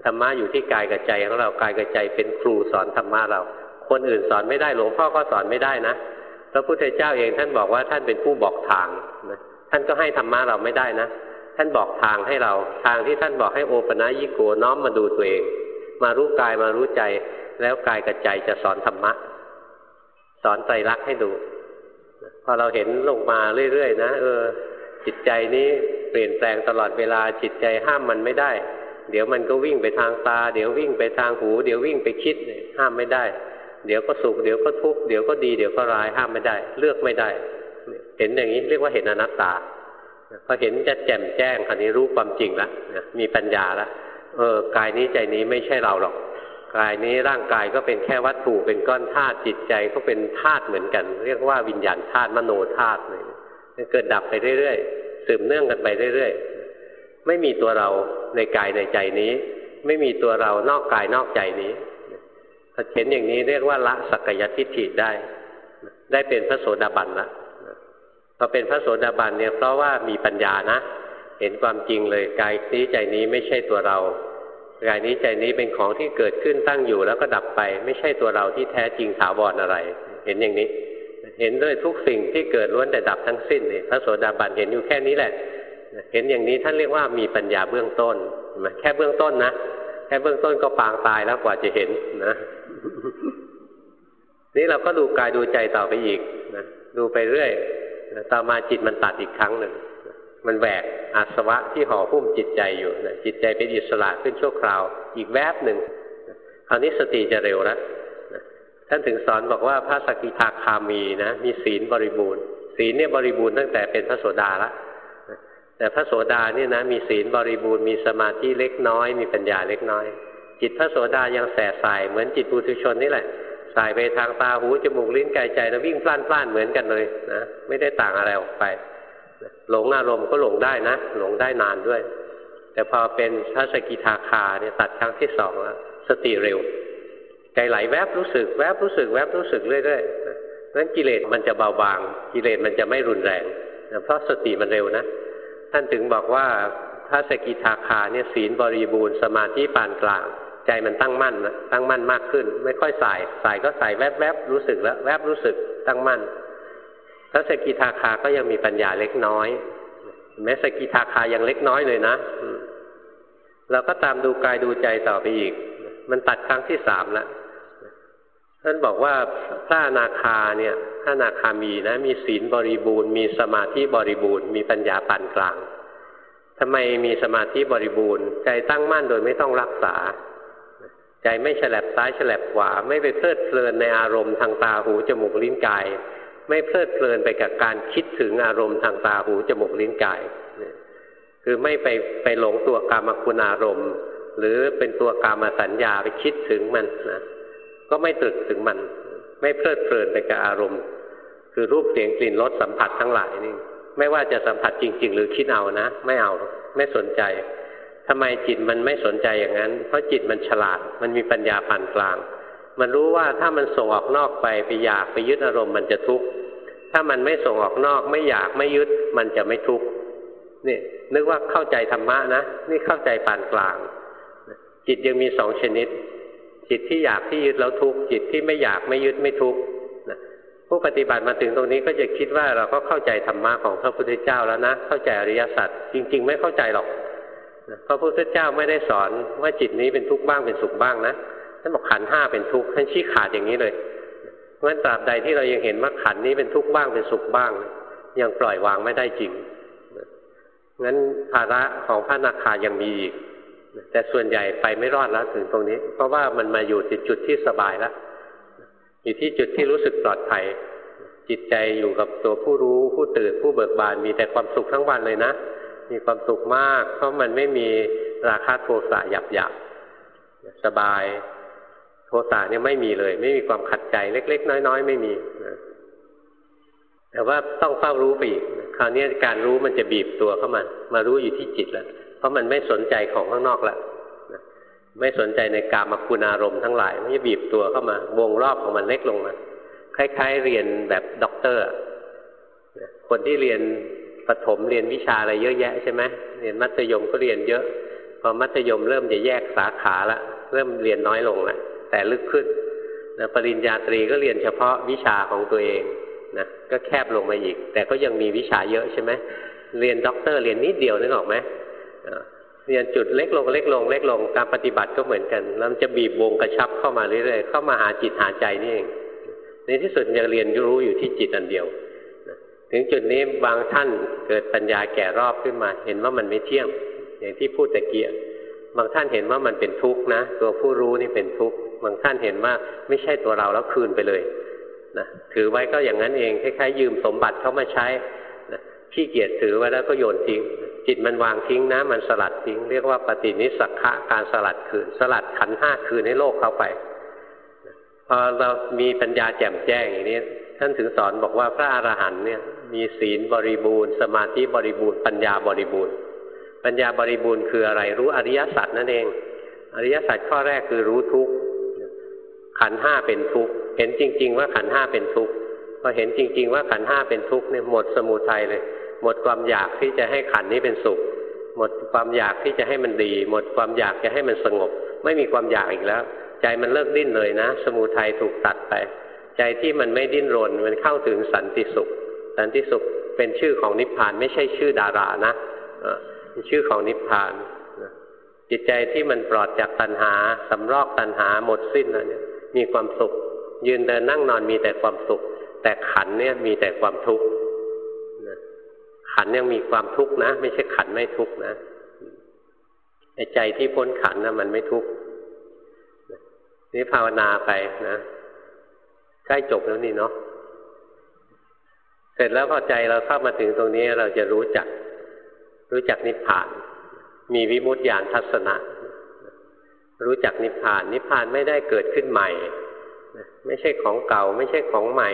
ธรรมะอยู่ที่กายกับใจของเรากายกับใจเป็นครูสอนธรรมะเรา คนอื่นสอนไม่ได้หลวงพ่อก็สอนไม่ได้นะพระพุทธเจ้าเองท่านบอกว่าท่านเป็นผู้บอกทางนะท่านก็ให้ธรรมะเราไม่ได้นะ ท่านบอกทางให้เราทางที่ท่านบอกให้โอปนัยิโกน้อมมาดูตัวเอง มารู้กายมารู้ใจ แล้วกายกับใจจะสอนธรรมะ สอนใจรักให้ดู พอเราเห็นลงมาเรื่อยๆนะเออ จิตใจนี้เปลี่ยนแปลงตลอดเวลาจิตใจห้ามมันไม่ได้ เดี๋ยวมันก็วิ่งไปทางตา เดี๋ยววิ่งไปทางหู เดี๋ยววิ่งไปคิดห้ามไม่ได้ เดี๋ยวก็สุขเดี๋ยวก็ทุกข์เดี๋ยวก็ดีเดี๋ยวก็ร้ายห้ามไม่ได้ เลือกไม่ได้ เห็นอย่างนี้เรียกว่าเห็นอนัตตาพอเห็นจะแจ่มแจ้งคราวนี้รู้ความจริงแล้วมีปัญญาแล้วเออกายนี้ใจนี้ไม่ใช่เราหรอกกายนี้ร่างกายก็เป็นแค่วัตถุเป็นก้อนธาตุจิตใจก็เป็นธาตุเหมือนกัน เรียกว่าวิญญาณธาตุมโนธาตุเลย เกิดดับไปเรื่อยๆสืบเนื่องกันไปเรื่อยๆไม่มีตัวเราในกายในใจนี้ ไม่มีตัวเรานอกกายนอกใจนี้ถ้าเห็นอย่างนี้เรียกว่าละสักกายทิฏฐิได้ ได้เป็นพระโสดาบันละพอเป็นพระโสดาบันเนี่ยเพราะว่ามีปัญญานะ เห็นความจริงเลยกายนี้ใจนี้ไม่ใช่ตัวเรากายนี้ใจนี้เป็นของที่เกิดขึ้นตั้งอยู่แล้วก็ดับไป ไม่ใช่ตัวเราที่แท้จริงถาวรอะไร เห็นอย่างนี้ เห็นด้วยทุกสิ่งที่เกิดล้วนแต่ดับทั้งสิ้นนี่พระโสดาบันเห็นอยู่แค่นี้แหละ เห็นอย่างนี้ท่านเรียกว่ามีปัญญาเบื้องต้นแค่เบื้องต้นนะแค่เบื้องต้นก็ปางตายแล้วกว่าจะเห็นนะนี่เราก็ดูกายดูใจต่อไปอีกนะดูไปเรื่อยต่อมาจิตมันตัดอีกครั้งหนึ่งมันแหวกอาสวะที่ห่อหุ้มจิตใจอยู่นะจิตใจเป็นอิสระขึ้นชั่วคราว อีกแวบหนึ่งคราวนี้สติจะเร็วแล้ว ท่านถึงสอนบอกว่าพระสกิทาคามีนะมีศีลบริบูรณ์ ศีลเนี่ยบริบูรณ์ตั้งแต่เป็นพระโสดาละแต่พระโสดาเนี่ยนะมีศีลบริบูรณ์มีสมาธิเล็กน้อย มีปัญญาเล็กน้อย จิตพระโสดายังแสสายเหมือนจิตปุถุชนนี่แหละสายไปทางตาหูจมูกลิ้นกายใจแล้ววิ่งพล่านพล่านเหมือนกันเลยนะไม่ได้ต่างอะไรออกไป หลงอารมณ์ก็หลงได้นะ หลงได้นานด้วย แต่พอเป็นพระสกิทาคาเนี่ยตัดครั้งที่สองแล้วสติเร็ว ใจไหลแวบรู้สึก แวบรู้สึก แวบรู้สึกเรื่อยๆเพราะนั้นกิเลสมันจะเบาบาง กิเลสมันจะไม่รุนแรงเพราะสติมันเร็วนะ ท่านถึงบอกว่าพระสกิทาคาเนี่ยศีลบริบูรณ์สมาธิปานกลาง ใจมันตั้งมั่นนะตั้งมั่นมากขึ้น ไม่ค่อยสายสายก็สายแวบแวบรู้สึกแล้วแวบรู้สึกตั้งมั่นพระสกิทาคาก็ยังมีปัญญาเล็กน้อย แม้สกิทาคายังเล็กน้อยเลยนะเราก็ตามดูกายดูใจต่อไปอีก มันตัดครั้งที่สามแล้ว ท่านบอกว่าพระอนาคาเนี่ยพระอนาคามีนะมีศีลบริบูรณ์ มีสมาธิบริบูรณ์ มีปัญญาปานกลางทำไมมีสมาธิบริบูรณ์ ใจตั้งมั่นโดยไม่ต้องรักษา ใจไม่ฉลับซ้ายฉลับขวา ไม่ไปเพลิดเพลินในอารมณ์ทางตาหูจมูกลิ้นกาย ไม่เพลิดเพลินไปกับการคิดถึงอารมณ์ทางตาหูจมูกลิ้นกาย คือไม่ไปไปหลงตัวกรรมคุณอารมณ์ หรือเป็นตัวกรรมสัญญาไปคิดถึงมันนะ ก็ไม่ตรึกถึงมัน ไม่เพลิดเพลินไปกับอารมณ์ คือรูปเสียงกลิ่นรสสัมผัสทั้งหลายนี่ไม่ว่าจะสัมผัสจริง ๆ หรือคิดเอานะ ไม่เอาไม่สนใจทำไมจิตมันไม่สนใจอย่างนั้น เพราะจิตมันฉลาด มันมีปัญญาปานกลาง มันรู้ว่าถ้ามันส่งออกนอกไปไปอยากไปยึดอารมณ์มันจะทุกข์ถ้ามันไม่ส่งออกนอกไม่อยากไม่ยึดมันจะไม่ทุกข์นี่นึกว่าเข้าใจธรรมะนะ นี่เข้าใจปานกลาง จิตยังมีสองชนิด จิตที่อยากที่ยึดแล้วทุกข์จิตที่ไม่อยากไม่ยึดไม่ทุกข์ผู้ปฏิบัติมาถึงตรงนี้ก็จะคิดว่าเราก็เข้าใจธรรมะของพระพุทธเจ้าแล้วนะ เข้าใจอริยสัจจริง ๆ ไม่เข้าใจหรอกพระพุทธเจ้าไม่ได้สอนว่าจิตนี้เป็นทุกข์บ้างเป็นสุขบ้างนะท่านบอกขันห้าเป็นทุกข์ท่านชี้ขาดอย่างนี้เลยเพราะฉะนั้นตราบใดที่เรายังเห็นว่าขันนี้เป็นทุกข์บ้างเป็นสุขบ้าง ยังปล่อยวางไม่ได้จริงงั้นภาระของพระนาคายังมีอีก แต่ส่วนใหญ่ไปไม่รอดแล้วถึงตรงนี้ เพราะว่ามันมาอยู่ที่จุดที่สบายแล้วอยู่ที่จุดที่รู้สึกปลอดภัยจิตใจอยู่กับตัวผู้รู้ผู้ตื่นผู้เบิกบานมีแต่ความสุขทั้งวันเลยนะ มีความสุขมาก เพราะมันไม่มีราคาโทสะหยับหยับสบาย โทสะเนี่ยไม่มีเลย ไม่มีความขัดใจเล็ก ๆ น้อยๆ ไม่มีนะแต่ว่าต้องเฝ้ารู้ไปอีกคราวนี้การรู้มันจะบีบตัวเข้ามา มารู้อยู่ที่จิตแล้ว เพราะมันไม่สนใจของข้างนอกแล้วไม่สนใจในกามคุณอารมณ์ทั้งหลายมันจะบีบตัวเข้ามา วงรอบของมันเล็กลงมาคล้าย ๆ เรียนแบบด็อกเตอร์คนที่เรียนปฐมเรียนวิชาอะไรเยอะแยะใช่ไหมเรียนมัธยมก็เรียนเยอะ พอมัธยมเริ่มจะแยกสาขาละเริ่มเรียนน้อยลงแล้วแต่ลึกขึ้นนะปริญญาตรีก็เรียนเฉพาะวิชาของตัวเองนะก็แคบลงมาอีก แต่ก็ยังมีวิชาเยอะใช่ไหมเรียนด็อกเตอร์เรียนนิดเดียวนึกออกไหม เรียนจุดเล็กลงเล็กลงเล็กลงการปฏิบัติก็เหมือนกันแล้วจะบีบวงกระชับเข้ามาเรื่อยๆเข้ามาหาจิตหาใจนี่เองในที่สุดจะเรียนรู้อยู่ที่จิตอันเดียวถึงจุดนี้บางท่านเกิดปัญญาแก่รอบขึ้นมา เห็นว่ามันไม่เที่ยง อย่างที่พูดตะเกียบางท่านเห็นว่ามันเป็นทุกข์นะ ตัวผู้รู้นี่เป็นทุกข์บางท่านเห็นว่าไม่ใช่ตัวเราแล้วคืนไปเลยนะถือไว้ก็อย่างนั้นเองคล้ายๆยืมสมบัติเขามาใช้ ขี้เกียจถือไว้แล้วก็โยนทิ้ง จิตมันวางทิ้งนะมันสลัดทิ้ง เรียกว่าปฏินิสักะการสลัดคืน สลัดขันห้าคืนให้โลกเข้าไปพอเรามีปัญญาแจ่มแจ้งอย่างนี้ท่านถึงสอนบอกว่าพระอรหันต์เนี่ยมีศีลบริบูรณ์ สมาธิบริบูรณ์ปัญญาบริบูรณ์ ปัญญาบริบูรณ์คืออะไรรู้อริยสัจนั่นเอง อริยสัจข้อแรกคือรู้ทุกข์ขันห้าเป็นทุกข์เห็นจริง ๆ ว่าขันห้าเป็นทุกข์พอเห็นจริง ๆ ว่าขันห้าเป็นทุกข์เนี่ยหมดสมุทัยเลย หมดความอยากที่จะให้ขันนี้เป็นสุข หมดความอยากที่จะให้มันดี หมดความอยากจะให้มันสงบ ไม่มีความอยากอีกแล้ว ใจมันเลิกดิ้นเลยนะ สมุทัยถูกตัดไป ใจที่มันไม่ดิ้นรน มันเข้าถึงสันติสุข สันติสุขเป็นชื่อของนิพพานไม่ใช่ชื่อดารานะเป็นชื่อของนิพพานจิตใจที่มันปลอดจากตัณหาสำรอกตัณหาหมดสิ้นแล้วเนี่ยมีความสุข ยืนเดินนั่งนอนมีแต่ความสุข แต่ขันเนี่ยมีแต่ความทุกข์ ขันยังมีความทุกข์นะ ไม่ใช่ขันไม่ทุกข์นะใจที่พ้นขันนะมันไม่ทุกข์นี่ภาวนาไปนะใกล้จบแล้วนี่เนาะเสร็จแล้วพอใจเราเข้ามาถึงตรงนี้เราจะรู้จัก รู้จักนิพพาน มีวิมุตติญาณทัศนะ รู้จักนิพพาน นิพพานไม่ได้เกิดขึ้นใหม่ไม่ใช่ของเก่า ไม่ใช่ของใหม่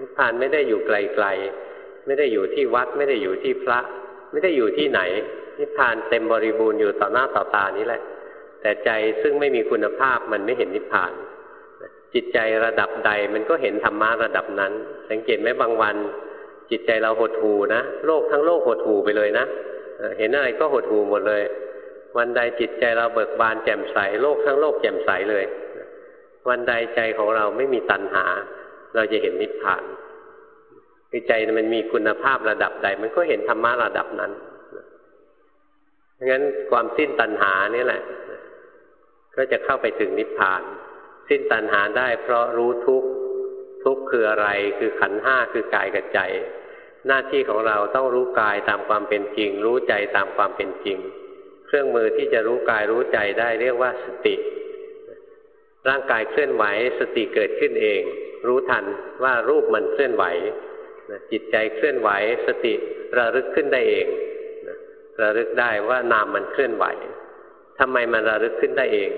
นิพพานไม่ได้อยู่ไกลๆ ไม่ได้อยู่ที่วัด ไม่ได้อยู่ที่พระ ไม่ได้อยู่ที่ไหน นิพพานเต็มบริบูรณ์อยู่ต่อหน้าต่อตานี้แหละ แต่ใจซึ่งไม่มีคุณภาพมันไม่เห็นนิพพาน จิตใจระดับใดมันก็เห็นธรรมะระดับนั้น สังเกตไหมบางวัน จิตใจเราหดหูนะโลกทั้งโลกหดหูไปเลยนะเห็นอะไรก็หดหูหมดเลย วันใดจิตใจเราเบิกบานแจ่มใสโลกทั้งโลกแจ่มใสเลย วันใดใจของเราไม่มีตัณหา เราจะเห็นนิพพาน คือใจมันมีคุณภาพระดับใด มันก็เห็นธรรมะระดับนั้นงั้นความสิ้นตัณหานี่แหละ ก็จะเข้าไปถึงนิพพาน สิ้นตัณหาได้เพราะรู้ทุกทุกคืออะไรคือขันห้าคือกายกับใจ หน้าที่ของเราต้องรู้กายตามความเป็นจริง รู้ใจตามความเป็นจริง เครื่องมือที่จะรู้กายรู้ใจได้เรียกว่าสติ ร่างกายเคลื่อนไหวสติเกิดขึ้นเอง รู้ทันว่ารูปมันเคลื่อนไหว จิตใจเคลื่อนไหว สติระลึกขึ้นได้เองระลึกได้ว่านามมันเคลื่อนไหวทำไมมันระลึกขึ้นได้เอง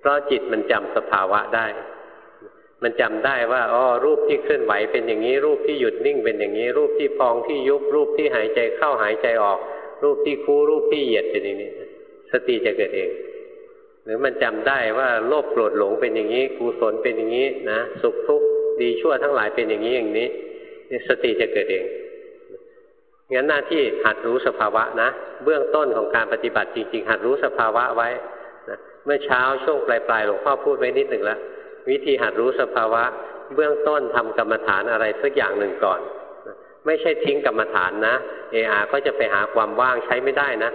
เพราะจิตมันจำสภาวะได้ มันจำได้ว่าอ๋อรูปที่เคลื่อนไหวเป็นอย่างนี้ รูปที่หยุดนิ่งเป็นอย่างนี้ รูปที่พองที่ยุบ รูปที่หายใจเข้าหายใจออก รูปที่คู่รูปที่เหยียดเป็นอย่างนี้ สติจะเกิดเองหรือมันจำได้ว่าโลภโกรธหลงเป็นอย่างนี้กุศลเป็นอย่างนี้นะสุขทุกข์ดีชั่วทั้งหลายเป็นอย่างนี้อย่างนี้ สติจะเกิดเองงั้นหน้าที่หัดรู้สภาวะนะ เบื้องต้นของการปฏิบัติจริง ๆ หัดรู้สภาวะไว้เมื่อเช้าช่วงปลายๆหลวงพ่อพูดไว้นิดหนึ่งแล้ววิธีหัดรู้สภาวะ เบื้องต้นทำกรรมฐานอะไรสักอย่างหนึ่งก่อนไม่ใช่ทิ้งกรรมฐานนะเออาก็จะไปหาความว่างใช้ไม่ได้นะ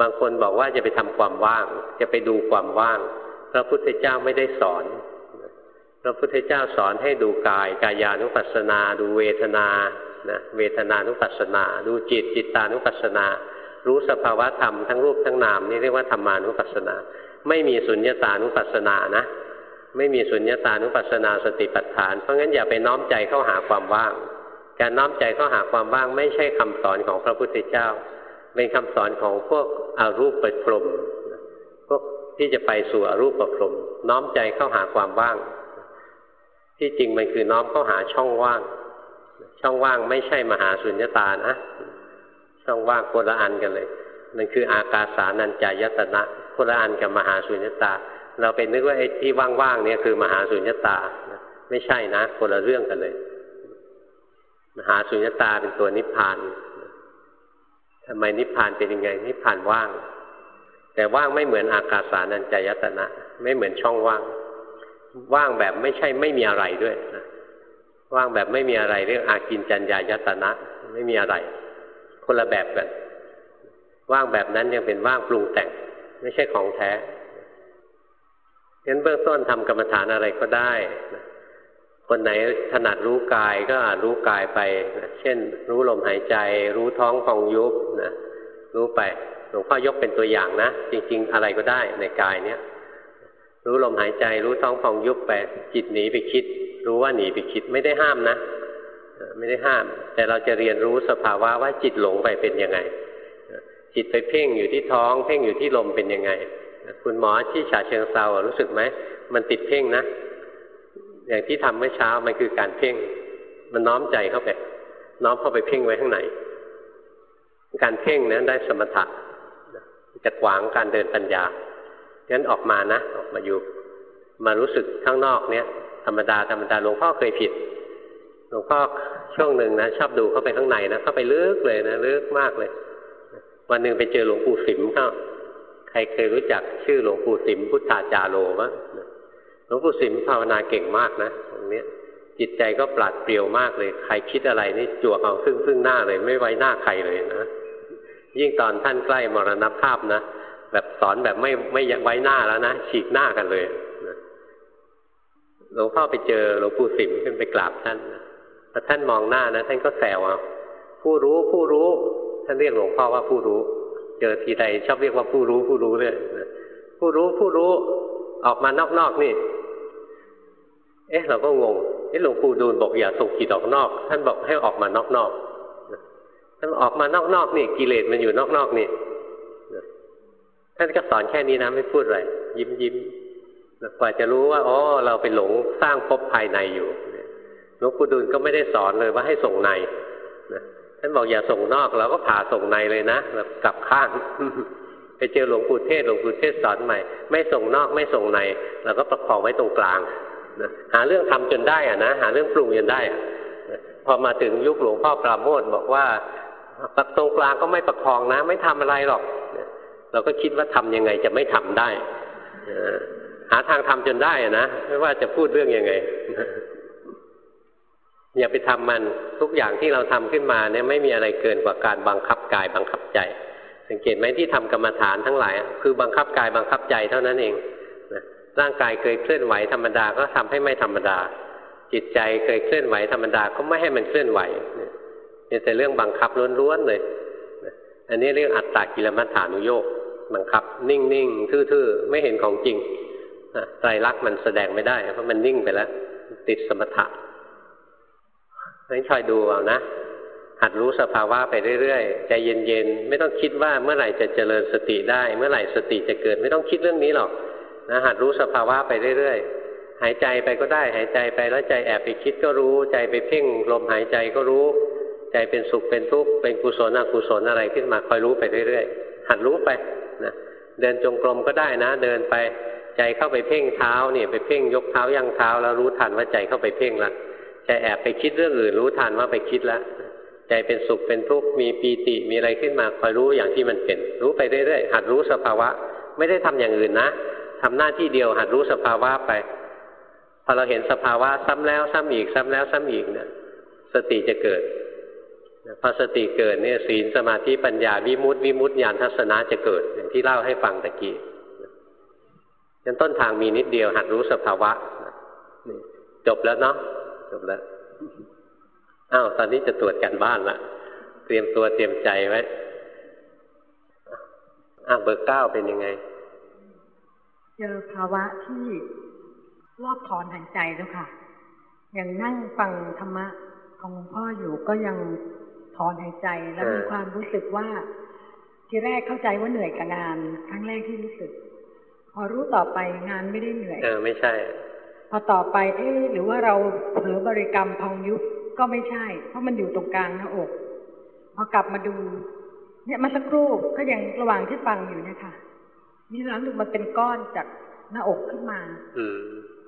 บางคนบอกว่าจะไปทำความว่าง จะไปดูความว่าง พระพุทธเจ้าไม่ได้สอน พระพุทธเจ้าสอนให้ดูกาย กายานุปัสสนา ดูเวทนานะเวทนานุปัสสนา ดูจิตจิตตานุปัสสนา รู้สภาวะธรรมทั้งรูปทั้งนามนี่เรียกว่าธรรมานุปัสสนา ไม่มีสุญญตานุปัสสนานะไม่มีสุญญตานุปัสสนาสติปัฏฐาน เพราะงั้นอย่าไปน้อมใจเข้าหาความว่าง การน้อมใจเข้าหาความว่างไม่ใช่คำสอนของพระพุทธเจ้า เป็นคำสอนของพวกอารูปประพรมพวกที่จะไปสู่อรูปประพรมน้อมใจเข้าหาความว่าง ที่จริงมันคือน้อมเข้าหาช่องว่าง ช่องว่างไม่ใช่มหาสุญญตานะช่องว่างคนละอันกันเลยมันคืออากาสานัญจายตนะคนละอันกับมหาสุญญตา เราเป็นนึกว่าไอ้ที่ว่างๆเนี่ยคือมหาสุญญตา ไม่ใช่นะคนละเรื่องกันเลย มหาสุญญตาเป็นตัวนิพพานทำไมนิพพานเป็นยังไง นิพพานว่าง แต่ว่างไม่เหมือนอากาสานัญจายตนะ ไม่เหมือนช่องว่าง ว่างแบบไม่ใช่ไม่มีอะไรด้วยนะว่างแบบไม่มีอะไรเรื่องอากินจัญญายตนะ ไม่มีอะไร คนละแบบกัน ว่างแบบนั้นยังเป็นว่างปรุงแต่ง ไม่ใช่ของแท้งั้นเบื้องต้นทำกรรมฐานอะไรก็ได้คนไหนถนัดรู้กายก็รู้กายไปเช่น รู้ลมหายใจ รู้ท้องฟองยุบนะรู้ไปหลวงพ่อยกเป็นตัวอย่างนะ จริง ๆ อะไรก็ได้ในกายเนี้ย รู้ลมหายใจรู้ท้องฟองยุบไปจิตหนีไปคิด รู้ว่าหนีไปคิดไม่ได้ห้ามนะไม่ได้ห้าม แต่เราจะเรียนรู้สภาวะว่าจิตหลงไปเป็นยังไง จิตไปเพ่งอยู่ที่ท้อง เพ่งอยู่ที่ลมเป็นยังไง คุณหมอที่ฉาเชิงเซารู้สึกไหมมันติดเพ่งนะ อย่างที่ทำเมื่อเช้ามันคือการเพ่ง มันน้อมใจเข้าไปน้อมเข้าไปเพ่งไว้ข้างในการเพ่งนั้นได้สมถะจะขวางการเดินปัญญา งั้นออกมานะออกมาอยู่ มารู้สึกข้างนอกเนี้ยธรรมดาธรรมดาหลวงพ่อเคยผิด หลวงพ่อช่วงหนึ่งนะชอบดูเข้าไปข้างในนะเข้าไปลึกเลยนะลึกมากเลย วันหนึ่งไปเจอหลวงปู่สิมเขาใครเคยรู้จักชื่อหลวงปู่สิมพุทธาจาโรวะหลวงปู่สิมภาวนาเก่งมากนะตรงนี้จิตใจก็ปราดเปรียวมากเลย ใครคิดอะไรนี่จวกเอาซึ่งซึ่งหน้าเลย ไม่ไว้หน้าใครเลยนะยิ่งตอนท่านใกล้มรณภาพนะ แบบสอนแบบไม่ไม่ไว้หน้าแล้วนะฉีกหน้ากันเลยหลวงพ่อไปเจอหลวงปู่สิมขึ้นไปกราบท่านพอท่านมองหน้านะท่านก็แซวเอาผู้รู้ผู้รู้ ท่านเรียกหลวงพ่อว่าผู้รู้ เจอทีใดชอบเรียกว่าผู้รู้ผู้รู้เลยผู้รู้ผู้รู้ออกมานอกๆนี่ เอ๊ะ เราก็งงเอ๊ะหลวงปู่ดูลบอกอย่าส่งจิตออกนอก ท่านบอกให้ออกมานอกๆท่านออกมานอกๆนี่กิเลสมันอยู่นอกๆนี่ ท่านก็สอนแค่นี้นะไม่พูดอะไรยิ้มยิ้มกว่าจะรู้ว่าอ๋อเราไปหลงสร้างภพภายในอยู่หลวงปู่ดูลก็ไม่ได้สอนเลยว่าให้ส่งในท่านบอกอย่าส่งนอกเราก็ผ่าส่งในเลยนะแบบกลับข้างไปเจอหลวงปู่เทศหลวงปู่เทศสอนใหม่ ไม่ส่งนอกไม่ส่งในเราก็ประคองไว้ตรงกลางหาเรื่องทำจนได้อะนะหาเรื่องปรุงจนได้อะพอมาถึงยุคหลวงพ่อปราโมทบอกว่าตรงกลางก็ไม่ประคองนะ ไม่ทำอะไรหรอก เราก็คิดว่าทำยังไงจะไม่ทำได้หาทางทำจนได้อะนะไม่ว่าจะพูดเรื่องยังไงอย่าไปทำมันทุกอย่างที่เราทำขึ้นมาเนี่ยไม่มีอะไรเกินกว่าการบังคับกายบังคับใจ สังเกตไหมที่ทำกรรมฐานทั้งหลาย คือบังคับกายบังคับใจเท่านั้นเองร่างกายเคยเคลื่อนไหวธรรมดาก็ทำให้ไม่ธรรมดา จิตใจเคยเคลื่อนไหวธรรมดาก็ไม่ให้มันเคลื่อนไหวเนี่ยแต่เรื่องบังคับล้วนๆเลยอันนี้เรื่องอัตตากิลมัฏฐานุโยก บังคับ นิ่งๆทื่อๆ ไม่เห็นของจริงไตรลักษณ์มันแสดงไม่ได้ เพราะมันนิ่งไปแล้ว ติดสมถะนั้นคอยดูเอานะ หัดรู้สภาวะไปเรื่อยๆ ใจเย็นๆ ไม่ต้องคิดว่าเมื่อไหร่จะเจริญสติได้ เมื่อไหร่สติจะเกิด ไม่ต้องคิดเรื่องนี้หรอกนะหัดรู้สภาวะไปเรื่อยๆ หายใจไปก็ได้ หายใจไปแล้วใจแอบไปคิดก็รู้ ใจไปเพ่งลมหายใจก็รู้ ใจเป็นสุขเป็นทุกข์เป็นกุศลอกุศลอะไรขึ้นมาคอยรู้ไปเรื่อยๆ หัดรู้ไปนะเดินจงกรมก็ได้นะ เดินไปใจเข้าไปเพ่งเท้าเนี่ยไปเพ่งยกเท้าย่างเท้าแล้วรู้ทันว่าใจเข้าไปเพ่งแล้วใจแอบไปคิดเรื่องอื่นรู้ทันว่าไปคิดแล้วใจเป็นสุขเป็นทุกข์มีปีติมีอะไรขึ้นมาคอยรู้อย่างที่มันเป็น รู้ไปเรื่อยๆหัดรู้สภาวะ ไม่ได้ทำอย่างอื่นนะทำหน้าที่เดียวหัดรู้สภาวะไป พอเราเห็นสภาวะซ้ำแล้วซ้ำอีกซ้ำแล้วซ้ำอีกเนี่ยสติจะเกิด พอสติเกิดเนี่ยศีลสมาธิปัญญาวิมุตติวิมุตติญาณทัศนะจะเกิดอย่างที่เล่าให้ฟังตะกี้ยันต้นทางมีนิดเดียวหัดรู้สภาวะ จบแล้วเนาะจบแล้วอ้าวตอนนี้จะตรวจกันบ้านละเตรียมตัวเตรียมใจไว้อ้าวเบอร์เก้าเป็นยังไง เจอภาวะที่รอบถอนหายใจแล้วค่ะย่างนั่งฟังธรรมะของหลวงพ่ออยู่ก็ยัง ถอนหายใจแล้วมีความรู้สึกว่า ทีแรกเข้าใจว่าเหนื่อยกับงาน ครั้งแรกที่รู้สึก พอรู้ต่อไปงานไม่ได้เหนื่อยเออไม่ใช่ พอต่อไปเอ๊หรือว่าเราเผลอบริกรรมพองยุบก็ไม่ใช่ เพราะมันอยู่ตรงกลางหน้าอกพอกลับมาดู เนี่ยมาสักครู่ก็ยังระหว่างที่ฟังอยู่เนี่ยค่ะมีหลังดูมันเป็นก้อนจากหน้าอกขึ้นมา อื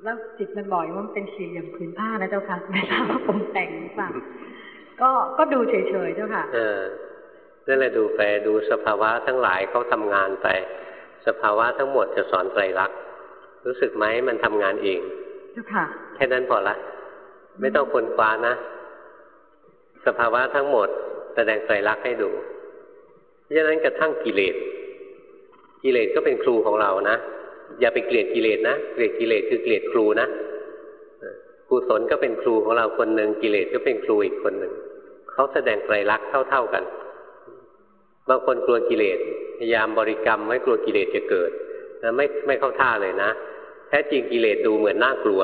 แล้วจิตมันบ่อยว่ามันเป็นสี่เหลี่ยมผืนผ้านะเจ้าค่ะไม่ทราบว่าผมแต่งหรือเปล่า ก็ก็ดูเฉยๆเจ้าค่ะเออนั่นแหละดูไปดูสภาวะทั้งหลายเขาทำงานไป สภาวะทั้งหมดจะสอนไตรลักษณ์รู้สึกไหมมันทำงานเองแค่นั้นพอละ ไม่ต้องคนคว้านะ สภาวะทั้งหมด แสดงไตรลักษณ์ให้ดูเพราะฉะนั้นกระทั่งกิเลสกิเลสก็เป็นครูของเรานะอย่าไปเกลียดกิเลสนะเกลียดกิเลสคือเกลียดครูนะ กุศลก็เป็นครูของเราคนหนึ่งกิเลสก็เป็นครูอีกคนหนึ่งเขาแสดงไตรลักษณ์เท่า ๆกัน บางคนกลัวกิเลสพยายามบริกรรมไม่กลัวกิเลสจะเกิดนะไม่ไม่เข้าท่าเลยนะแท้จริงกิเลสดูเหมือนน่ากลัว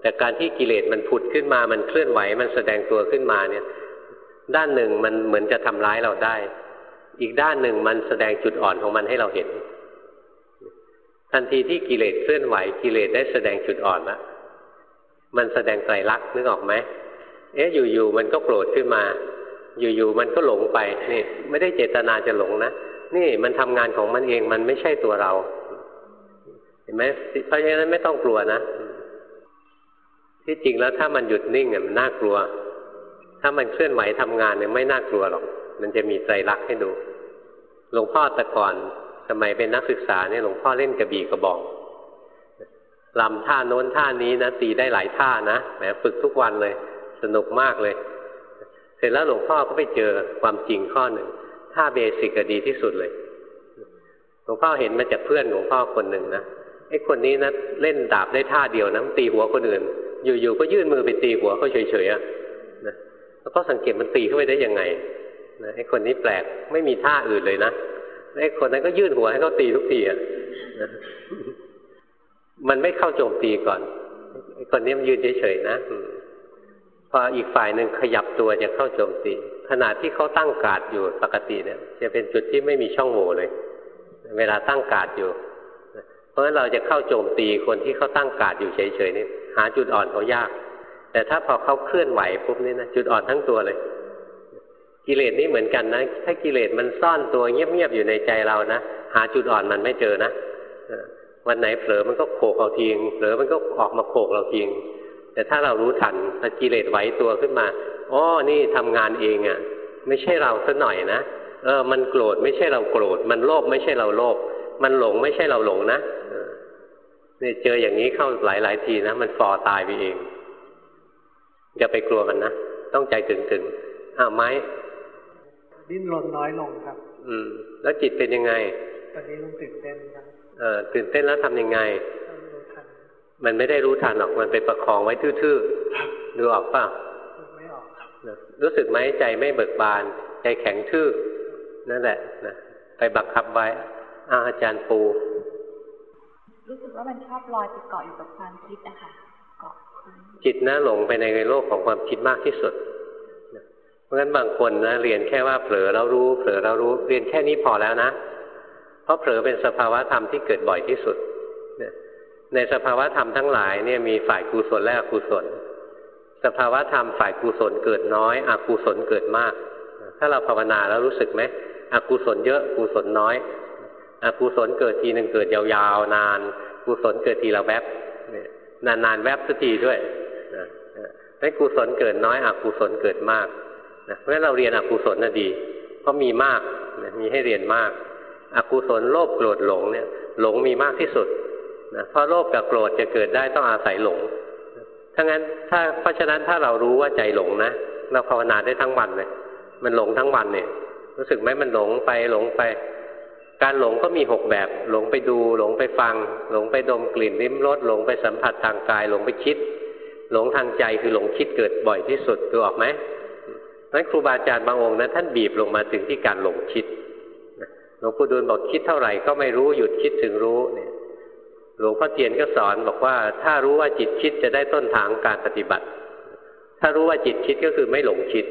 แต่การที่กิเลสมันผุดขึ้นมามันเคลื่อนไหวมันแสดงตัวขึ้นมาเนี่ย ด้านหนึ่งมันเหมือนจะทำร้ายเราได้ อีกด้านหนึ่งมันแสดงจุดอ่อนของมันให้เราเห็น ทันทีที่กิเลสเคลื่อนไหวกิเลสได้แสดงจุดอ่อนแล้ว มันแสดงไตรลักษณ์นึกออกไหมเอ๊ะอยู่ๆมันก็โกรธขึ้นมา อยู่ๆมันก็หลงไปนี่ไม่ได้เจตนาจะหลงนะนี่มันทำงานของมันเองมันไม่ใช่ตัวเรา เห็นไหมเพราะฉะนั้นไม่ต้องกลัวนะที่จริงแล้วถ้ามันหยุดนิ่งเนี่ยมันน่ากลัว ถ้ามันเคลื่อนไหวทำงานเนี่ยไม่น่ากลัวหรอก มันจะมีใจรักให้ดู หลวงพ่อแต่ก่อนสมัยเป็นนักศึกษาเนี่ยหลวงพ่อเล่นกระบี่กระบอก ลำท่าโน้นท่านี้นะตีได้หลายท่านะแหมฝึกทุกวันเลย สนุกมากเลย เสร็จแล้วหลวงพ่อก็ไปเจอความจริงข้อหนึ่งท่าเบสิกก็ดีที่สุดเลยหลวงพ่อเห็นมาจากเพื่อนหลวงพ่อคนหนึ่งนะไอ้คนนี้นะเล่นดาบได้ท่าเดียวนะตีหัวคนอื่น อยู่ๆก็ยื่นมือไปตีหัวเขาเฉยๆอะนะแล้วก็สังเกตมันตีเข้าไปได้ยังไงนะไอ้คนนี้แปลกไม่มีท่าอื่นเลยนะไอ้คนนั้นก็ยื่นหัวให้เขาตีทุกทีอะนะ มันไม่เข้าโจมตีก่อนคนนี้มันยืนเฉยๆนะพออีกฝ่ายหนึ่งขยับตัวจะเข้าโจมตีขณะที่เขาตั้งการ์ดอยู่ปกติเนี่ย จะเป็นจุดที่ไม่มีช่องโหว่เลย เวลาตั้งการ์ดอยู่ เพราะฉะนั้นเราจะเข้าโจมตีคนที่เขาตั้งการ์ดอยู่เฉยๆนี่หาจุดอ่อนเขายาก แต่ถ้าพอเขาเคลื่อนไหวปุ๊บนี่นะจุดอ่อนทั้งตัวเลย กิเลสนี่เหมือนกันนะถ้ากิเลสมันซ่อนตัวเงียบๆอยู่ในใจเรานะหาจุดอ่อนมันไม่เจอนะ วันไหนเผลอมันก็โขกเราทิ้งเผลอมันก็ออกมาโขกเราทิ้งแต่ถ้าเรารู้ทันถ้ากิเลสไหวตัวขึ้นมาอ๋อนี่ทำงานเองอะ่ะ ไม่ใช่เราสักหน่อยนะเออ มันโกรธไม่ใช่เราโกรธ มันโลภไม่ใช่เราโลภมันหลงไม่ใช่เราหลงนะเนี่ยเจออย่างนี้เข้าหลายหลายทีนะมันฟอตายไปเองอย่าไปกลัวมันนะต้องใจถึงถึงอ้าวไม้ดิ้นรนน้อยลงครับ อืม แล้วจิตเป็นยังไงตอนนี้ต้องตื่นเต้นครับ เออตื่นเต้นแล้วทำยังไงต้องรู้ทันมันไม่ได้รู้ทันหรอกมันไปประคองไว้ทื่อๆดูออกป่ะไม่ออกครับรู้สึกไหมใจไม่เบิกบาน ใจแข็งทื่อนั่นแหละนะไปบังคับไว้อาอาจารย์ปู รู้สึกว่ามันชอบลอยไปเกาะอยู่กับความคิดอะค่ะเกาะความจิตนะหลงไปในโลกของความคิดมากที่สุด เพราะฉะนั้นบางคนนะเรียนแค่ว่าเผลอแล้วรู้ เผลอแล้วรู้ เรียนแค่นี้พอแล้วนะ เพราะเผลอเป็นสภาวะธรรมที่เกิดบ่อยที่สุดในสภาวะธรรมทั้งหลายเนี่ยมีฝ่ายกุศลและอกุศล สภาวะธรรมฝ่ายกุศลเกิดน้อย อกุศลเกิดมาก ถ้าเราภาวนาแล้วรู้สึกไหมอกุศลเยอะกุศลน้อย อกุศลเกิดทีหนึ่งเกิดยาวๆ นาน กุศลเกิดทีละแวบนานๆแวบสักทีด้วยนะให้กุศลเกิดน้อยอกุศลเกิดมากเพราะฉะนั้นเราเรียนอกุศลน่ะดี เพราะมีมากมีให้เรียนมาก อกุศลโลภโกรธหลงเนี่ยหลงมีมากที่สุดนะเพราะโลภกับโกรธจะเกิดได้ต้องอาศัยหลงถ้างั้นถ้าเพราะฉะนั้นถ้าเรารู้ว่าใจหลงนะเราภาวนาได้ทั้งวันเลยมันหลงทั้งวันเนี่ย รู้สึกไหมมันหลงไปหลงไป การหลงก็มีหกแบบ หลงไปดูหลงไปฟัง หลงไปดมกลิ่นลิ้มรสหลงไปสัมผัสทางกาย หลงไปคิด หลงทางใจคือหลงคิดเกิดบ่อยที่สุดดูออกไหมนั้นครูบาอาจารย์บางองค์นะท่านบีบลงมาถึงที่การหลงคิด วงปู่ดูลบอกคิดเท่าไหร่ก็ไม่รู้หยุดคิดถึงรู้เนี่ยหลวงพ่อเทียนก็สอนบอกว่า ถ้ารู้ว่าจิตคิดจะได้ต้นทางการปฏิบัติ ถ้ารู้ว่าจิตคิดก็คือไม่หลงคิด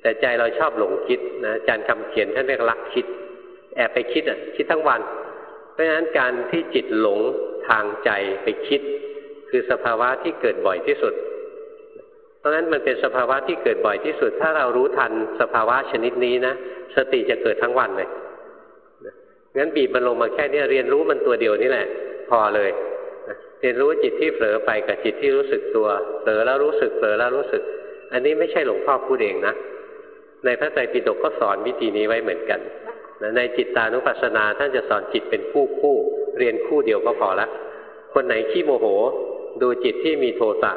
แต่ใจเราชอบหลงคิดนะอาจารย์คำเขียนท่านเรียกลักคิด แอบไปคิดอะคิดทั้งวัน เพราะฉะนั้นการที่จิตหลงทางใจไปคิด คือสภาวะที่เกิดบ่อยที่สุด เพราะฉะนั้นมันเป็นสภาวะที่เกิดบ่อยที่สุด ถ้าเรารู้ทันสภาวะชนิดนี้นะสติจะเกิดทั้งวันเลย งั้นบีบมันลงมาแค่นี้เรียนรู้มันตัวเดียวนี่แหละ พอเลยเรียนรู้จิตที่เผลอไปกับจิตที่รู้สึกตัวเผลอแล้วรู้สึกเผลอแล้วรู้สึก อันนี้ไม่ใช่หลวงพ่อพูดเองนะในพระไตรปิฎกก็สอนวิธีนี้ไว้เหมือนกันในจิตตานุปัสสนาท่านจะสอนจิตเป็นคู่คู่เรียนคู่เดียวก็พอละคนไหนขี้โมโห ดูจิตที่มีโทสะ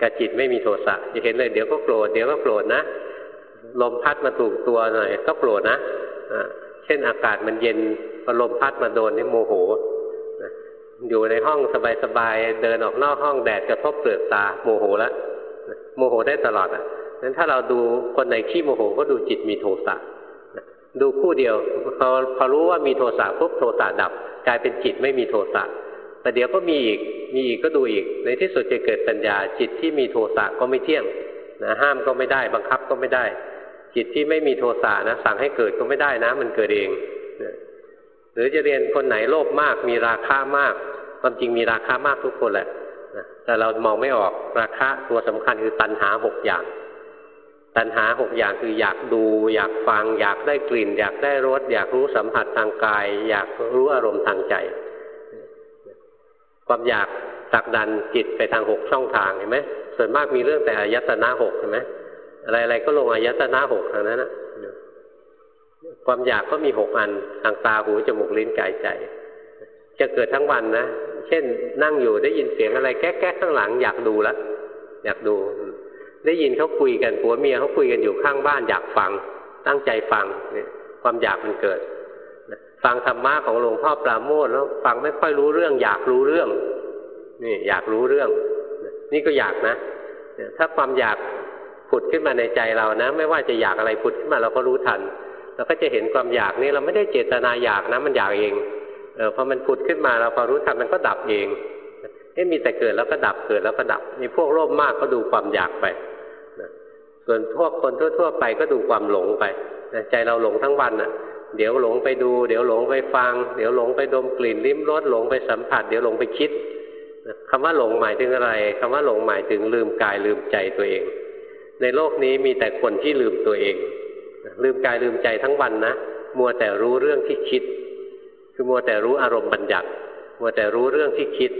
กับจิตไม่มีโทสะจะเห็นเลยเดี๋ยวก็โกรธเดี๋ยวก็โกรธนะลมพัดมาถูกตัวหน่อยก็โกรธนะ ช่นอากาศมันเย็นพอลมพัดมาโดนนี่โมโหอยู่ในห้องสบายๆเดินออกนอกห้องแดดกระทบเปลือกตาโมโหแล้วโมโหได้ตลอดอะนั้นถ้าเราดูคนไหนขี้โมโหก็ดูจิตมีโทสะดูคู่เดียวพอพอรู้ว่ามีโทสะปุ๊บโทสะดับ กลายเป็นจิตไม่มีโทสะแต่เดี๋ยวก็มีอีกมีอีกก็ดูอีก ในที่สุดจะเกิดปัญญาจิตที่มีโทสะก็ไม่เที่ยงนะห้ามก็ไม่ได้ บังคับก็ไม่ได้ จิตที่ไม่มีโทสะนะ สั่งให้เกิดก็ไม่ได้นะ มันเกิดเองหรือจะเรียนคนไหนโลภมาก มีราคามาก ความจริงมีราคามากทุกคนแหละแต่เรามองไม่ออกราคาตัวสำคัญคือตัณหาหกอย่าง ตัณหาหกอย่างคืออยากดู อยากฟัง อยากได้กลิ่น อยากได้รสอยากรู้สัมผัสทางกาย อยากรู้อารมณ์ทางใจ ความอยากตักดันจิตไปทางหกช่องทางเห็นไหมส่วนมากมีเรื่องแต่อายตนะหกเห็นไหม อะไรๆก็ลงอายตนะหกทางนั้นนะความอยากก็มีหกอันทางตาหูจมูกลิ้นกายใจ จะเกิดทั้งวันนะ เช่นนั่งอยู่ได้ยินเสียงอะไรแก๊กๆข้างหลังอยากดูแล้วอยากดู ได้ยินเขาคุยกันผัวเมียเขาคุยกันอยู่ข้างบ้านอยากฟัง ตั้งใจฟังเนี่ยความอยากมันเกิดฟังธรรมะของหลวงพ่อปราโมทแล้วฟังไม่ค่อยรู้เรื่อง อยากรู้เรื่อง นี่อยากรู้เรื่อง นี่ก็อยากนะ ถ้าความอยาก ผุดขึ้นมาในใจเรานะ ไม่ว่าจะอยากอะไรผุดขึ้นมาเราก็รู้ทันเราก็จะเห็นความอยากนี่เราไม่ได้เจตนาอยากนะมันอยากเองเออพอมันผุดขึ้นมาเราพอรู้ทันมันก็ดับเองเอ๊ะมีแต่เกิดแล้วก็ดับเกิดแล้วก็ดับมีพวกโลภมากก็ดูความอยากไปนะส่วนพวกคนทั่ว ๆ ไปก็ดูความหลงไปนะใจเราหลงทั้งวันอะ เดี๋ยวหลงไปดู เดี๋ยวหลงไปฟัง เดี๋ยวหลงไปดมกลิ่นลิ้มรสหลงไปสัมผัส เดี๋ยวหลงไปคิดคำว่าหลงหมายถึงอะไรคำว่าหลงหมายถึงลืมกายลืมใจตัวเอง ในโลกนี้มีแต่คนที่ลืมตัวเอง ลืมกายลืมใจทั้งวันนะ มัวแต่รู้เรื่องที่คิด คือมัวแต่รู้อารมณ์บัญญัติ มัวแต่รู้เรื่องที่คิด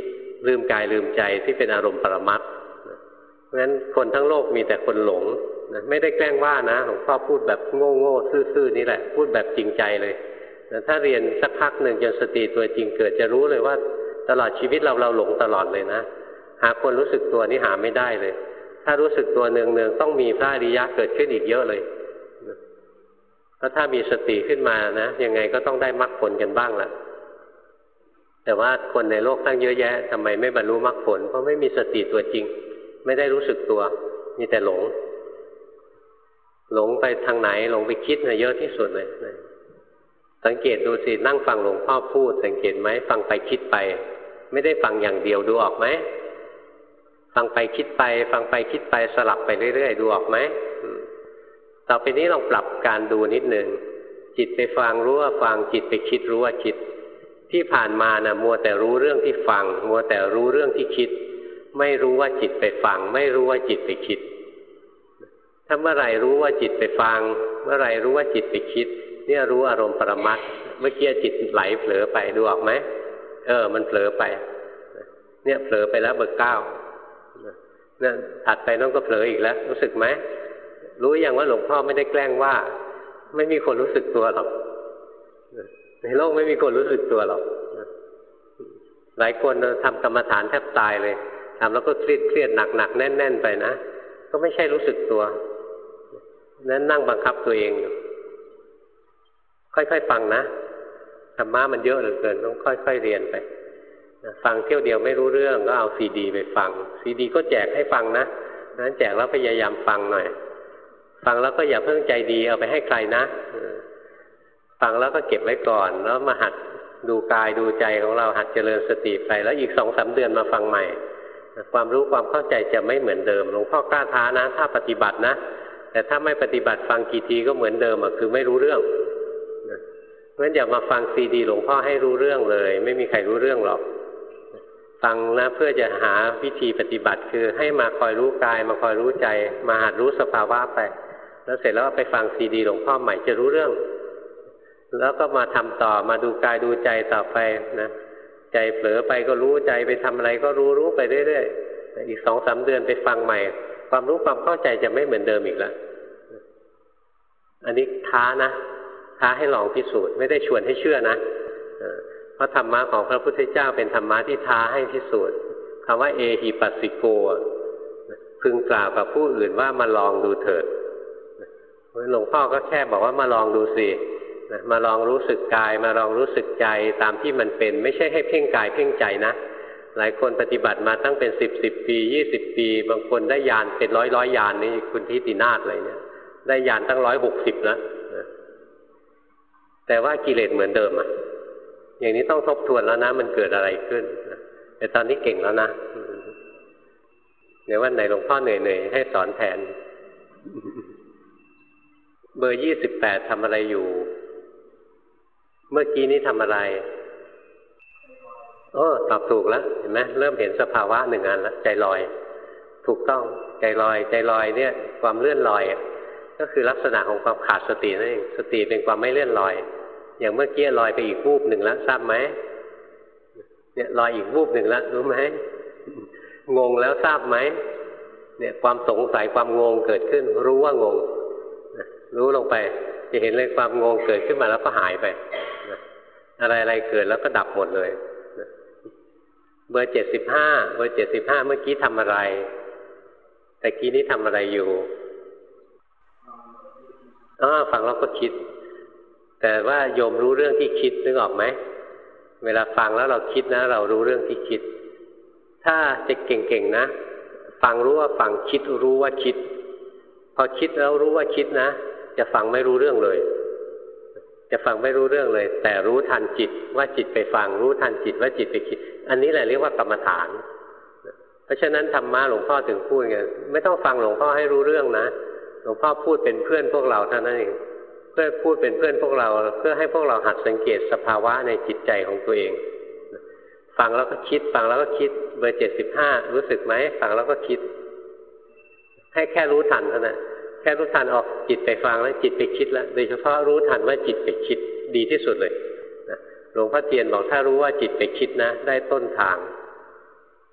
ลืมกายลืมใจที่เป็นอารมณ์ปรมัตเพราะฉะนั้นคนทั้งโลกมีแต่คนหลงนะไม่ได้แกล้งว่านะหลวงพ่อพูดแบบโง่โง่ซื่อๆนี่แหละ พูดแบบจริงใจเลยนะถ้าเรียนสักพักหนึ่งจนสติตัวจริงเกิดจะรู้เลยว่า ตลอดชีวิตเราเราหลงตลอดเลยนะ หาคนรู้สึกตัวนี่หาไม่ได้เลย ถ้ารู้สึกตัวเนืองๆต้องมีพระอริยะเกิดขึ้นอีกเยอะเลยเพราะถ้ามีสติขึ้นมานะยังไงก็ต้องได้มรรคผลกันบ้างแหละแต่ว่าคนในโลกตั้งเยอะแยะทำไมไม่บรรลุมรรคผล เพราะไม่มีสติตัวจริง ไม่ได้รู้สึกตัว มีแต่หลง หลงไปทางไหนหลงไปคิดนะเยอะที่สุดเลยสังเกตดูสินั่งฟังหลวงพ่อพูด สังเกตไหมฟังไปคิดไป ไม่ได้ฟังอย่างเดียวดูออกไหม ฟังไปคิดไป ฟังไปคิดไปสลับไปเรื่อยๆดูออกไหมต่อไปนี้ลองปรับการดูนิดหนึ่งจิตไปฟังรู้ว่าฟังจิตไปคิดรู้ว่าคิด ที่ผ่านมานะมัวแต่รู้เรื่องที่ฟัง มัวแต่รู้เรื่องที่คิด ไม่รู้ว่าจิตไปฟัง ไม่รู้ว่าจิตไปคิด ถ้าเมื่อไหร่รู้ว่าจิตไปฟัง เมื่อไหร่รู้ว่าจิตไปคิด เนี่ยรู้อารมณ์ปรมัตเมื่อกี้จิตไหลเผลอไปดูออกไหมเออ มันเผลอไป เนี่ยเผลอไปแล้วเบอร์เก้า นี่ยถัดไปน้องก็เผลออีกแล้ว รู้สึกไหมรู้อย่างว่าหลวงพ่อไม่ได้แกล้งว่า ไม่มีคนรู้สึกตัวหรอกในโลกไม่มีคนรู้สึกตัวหรอกหลายคนทำกรรมฐานแทบตายเลยทำแล้วก็เครียดเครียดหนักหนักแน่นแน่นไปนะก็ไม่ใช่รู้สึกตัวนั้นนั่งบังคับตัวเองอยู่ค่อยๆฟังนะธรรมะมันเยอะเหลือเกินต้องค่อยๆเรียนไป ฟังเที่ยวเดียวไม่รู้เรื่องก็เอาซีดี ไปฟัง ซีดี ก็แจกให้ฟังนะนั้นแจกแล้วพยายามฟังหน่อย ฟังแล้วก็อย่าเพิ่งใจดีเอาไปให้ใครนะฟังแล้วก็เก็บไว้ก่อนแล้วมาหัดดูกายดูใจของเราหัดเจริญสติไปแล้วอีกสองสาเดือนมาฟังใหม่ ความรู้ความเข้าใจจะไม่เหมือนเดิมหลวงพ่อกล้าท้านะ ถ้าปฏิบัตินะ แต่ถ้าไม่ปฏิบัติฟังกี่ทีก็เหมือนเดิมอะคือไม่รู้เรื่องเพราะฉะนั้นอย่ามาฟังซีดี หลวงพ่อให้รู้เรื่องเลย ไม่มีใครรู้เรื่องหรอก ฟังนะเพื่อจะหาวิธีปฏิบัติคือให้มาคอยรู้กาย มาคอยรู้ใจ มาหัดรู้สภาวะไปแล้วเสร็จแล้วไปฟังซีดีหลวงพ่อใหม่จะรู้เรื่อง แล้วก็มาทำต่อมาดูกายดูใจต่อไปนะใจเผลอไปก็รู้ใจไปทำอะไรก็รู้รู้ไปเรื่อยๆอีกสองสาเดือนไปฟังใหม่ ความรู้ความเข้าใจจะไม่เหมือนเดิมอีกแล้วอันนี้ท้านะท้าให้ลองพิสูจน์ไม่ได้ชวนให้เชื่อนะ เพราะธรรมะของพระพุทธเจ้าเป็นธรรมะที่ท้าให้พิสูจน์คำว่าเอหิปัสสิโกพึงกล่าวกับผู้อื่นว่ามาลองดูเถิดหลวงพ่อก็แค่บอกว่ามาลองดูสิมาลองรู้สึกกาย มาลองรู้สึกใจตามที่มันเป็น ไม่ใช่ให้เพ่งกายเพ่งใจนะ หลายคนปฏิบัติมาตั้งเป็นสิบสิบปียี่สิบปี บางคนได้ยานเป็นร้อยร้อยยานนี่คุณทิตินาศอะไรเนี่ย ได้ยานตั้งร้อยหกสิบแล้วแต่ว่ากิเลสเหมือนเดิมอะ อย่างนี้ต้องทบทวนแล้วนะ มันเกิดอะไรขึ้น แต่ตอนนี้เก่งแล้วนะเดี๋ยววันไหนหลวงพ่อเหนื่อยๆให้สอนแทน เบอร์ยี่สิบแปดทำอะไรอยู่ เมื่อกี้นี้ทำอะไรโอ้ตอบถูกแล้วเห็นไหมเริ่มเห็นสภาวะหนึ่งอันแล้วใจลอย ถูกต้องใจลอย ใจลอยเนี่ย ความเลื่อนลอยก็คือลักษณะของความขาดสตินั่นเองสติเป็นความไม่เลื่อนลอย อย่างเมื่อกี้ลอยไปอีกวูบหนึ่งแล้วทราบไหมเนี่ยลอยอีกวูบหนึ่งแล้วรู้ไหมงงแล้วทราบไหมเนี่ยความสงสัยความงงเกิดขึ้น รู้ว่างงรู้ลงไป จะเห็นเลยความงงเกิดขึ้นมาแล้วก็หายไปอะไรอะไรเกิดแล้วก็ดับหมดเลยเบอร์เจ็ดสิบห้าเบอร์เจ็ดสิบห้าเมื่อกี้ทำอะไร แต่กี้นี้ทำอะไรอยู่อ๋อฟังแล้วก็คิด แต่ว่าโยมรู้เรื่องที่คิดนึกออกไหม เวลาฟังแล้วเราคิดนะ เรารู้เรื่องที่คิด ถ้าจะเก่งๆนะ ฟังรู้ว่าฟังคิดรู้ว่าคิด พอคิดแล้วรู้ว่าคิดนะ จะฟังไม่รู้เรื่องเลย จะฟังไม่รู้เรื่องเลย แต่รู้ทันจิตว่าจิตไปฟังรู้ทันจิตว่าจิตไปคิด อันนี้แหละเรียกว่ากรรมฐาน เพราะฉะนั้นธรรมะหลวงพ่อถึงพูดไงไม่ต้องฟังหลวงพ่อให้รู้เรื่องนะ หลวงพ่อพูดเป็นเพื่อนพวกเราเท่านั้นเอง พื่อพูดเป็นเพื่อนพวกเรา เพื่อให้พวกเราหัดสังเกตสภาวะในจิตใจของตัวเอง ฟังแล้วก็คิด ฟังแล้วก็คิดเบอร์เจ็ดสิบห้ารู้สึกไหมฟังแล้วก็คิด ให้แค่รู้ทันเท่านั้นแค่รู้ทันออกจิตไปฟังแล้วจิตไปคิดแล้วโดยเฉพาะรู้ทันว่าจิตไปคิดดีที่สุดเลยหลวงพ่อเทียนบอกถ้ารู้ว่าจิตไปคิดนะ ได้ต้นทาง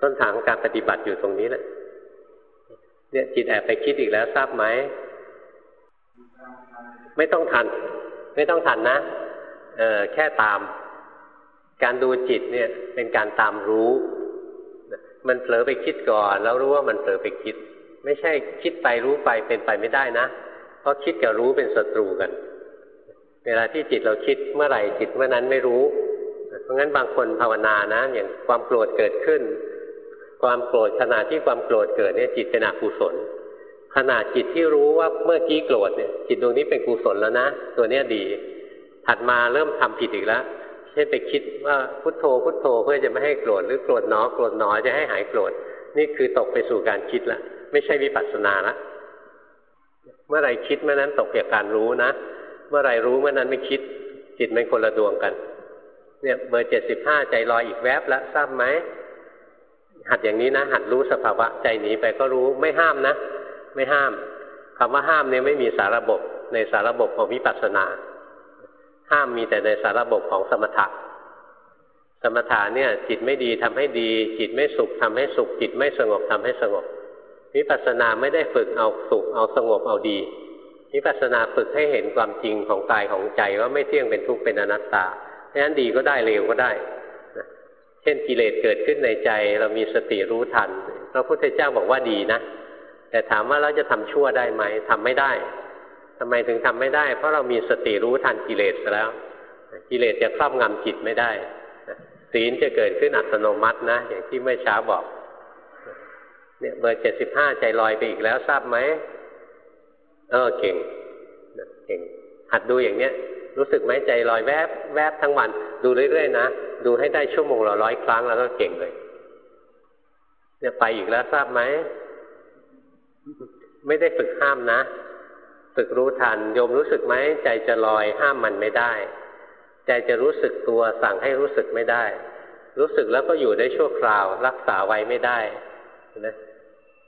ต้นทางการปฏิบัติอยู่ตรงนี้แหละเนี่ยจิตแอบไปคิดอีกแล้วทราบไหม ไม่ต้องทัน ไม่ต้องทันนะเออแค่ตาม การดูจิตเนี่ยเป็นการตามรู้ มันเผลอไปคิดก่อน แล้วรู้ว่ามันเผลอไปคิด ไม่ใช่คิดไปรู้ไปเป็นไปไม่ได้นะเพราะคิดกับรู้เป็นศัตรูกัน เวลาที่จิตเราคิดเมื่อไหร่จิตเมื่อนั้นไม่รู้ เพราะงั้นบางคนภาวนานะ อย่างความโกรธเกิดขึ้น ความโกรธขณะที่ความโกรธเกิดเนี่ยจิตเป็นอกุศล ขณะจิตที่รู้ว่าเมื่อกี้โกรธเนี่ยจิตดวงนี้เป็นกุศลแล้วนะ ตัวเนี้ยดี ถัดมาเริ่มทำผิดอีกแล้วเช่นไปคิดว่าพุทโธพุทโธเพื่อจะไม่ให้โกรธหรือโกรธหนอโกรธหนอจะให้หายโกรธนี่คือตกไปสู่การคิดละไม่ใช่วิปัสสนาละเมื่อไรคิดเมื่อนั้นตกจากการรู้นะ เมื่อไรรู้เมื่อนั้นไม่คิด จิตมันคนละดวงกัน เนี่ยเบอร์เจ็ดสิบห้าใจลอยอีกแวบแล้วทราบไหมหัดอย่างนี้นะ หัดรู้สภาวะใจหนีไปก็รู้ไม่ห้ามนะ ไม่ห้ามคำว่าห้ามเนี่ยไม่มีสาระบบในสาระบบของวิปัสสนา ห้ามมีแต่ในสาระบบของสมถะสมถะเนี่ย จิตไม่ดีทำให้ดี จิตไม่สุขทำให้สุข จิตไม่สงบทำให้สงบวิปัสสนาไม่ได้ฝึกเอาสุขเอาสงบเอาดีวิปัสสนาฝึกให้เห็นความจริงของกายของใจว่าไม่เที่ยงเป็นทุกข์เป็นอนัตตาเพราะฉะนั้นดีก็ได้เลวก็ได้เช่นกิเลสเกิดขึ้นในใจ เรามีสติรู้ทันพระพุทธเจ้าบอกว่าดีนะ แต่ถามว่าเราจะทำชั่วได้ไหมทำไม่ได้ทำไมถึงทำไม่ได้ เพราะเรามีสติรู้ทันกิเลสแล้ว กิเลสจะครอบงำจิตไม่ได้ศีลจะเกิดขึ้นอัตโนมัตินะ อย่างที่เมื่อเช้าบอกเนี่ยเบอร์เจ็ดสิบห้าใจลอยไปอีกแล้วทราบไหมเออเก่งเก่ง หัดดูอย่างเนี้ย รู้สึกไหมใจลอยแวบแวบทั้งวัน ดูเรื่อยๆนะดูให้ได้ชั่วโมงละร้อยครั้งแล้วก็เก่งเลย เนี่ยไปอีกแล้วทราบไหม ไม่ได้ฝึกห้ามนะ ฝึกรู้ทันโยมรู้สึกไหมใจจะลอยห้ามมันไม่ได้ ใจจะรู้สึกตัวสั่งให้รู้สึกไม่ได้ รู้สึกแล้วก็อยู่ได้ชั่วคราว รักษาไว้ไม่ได้นะ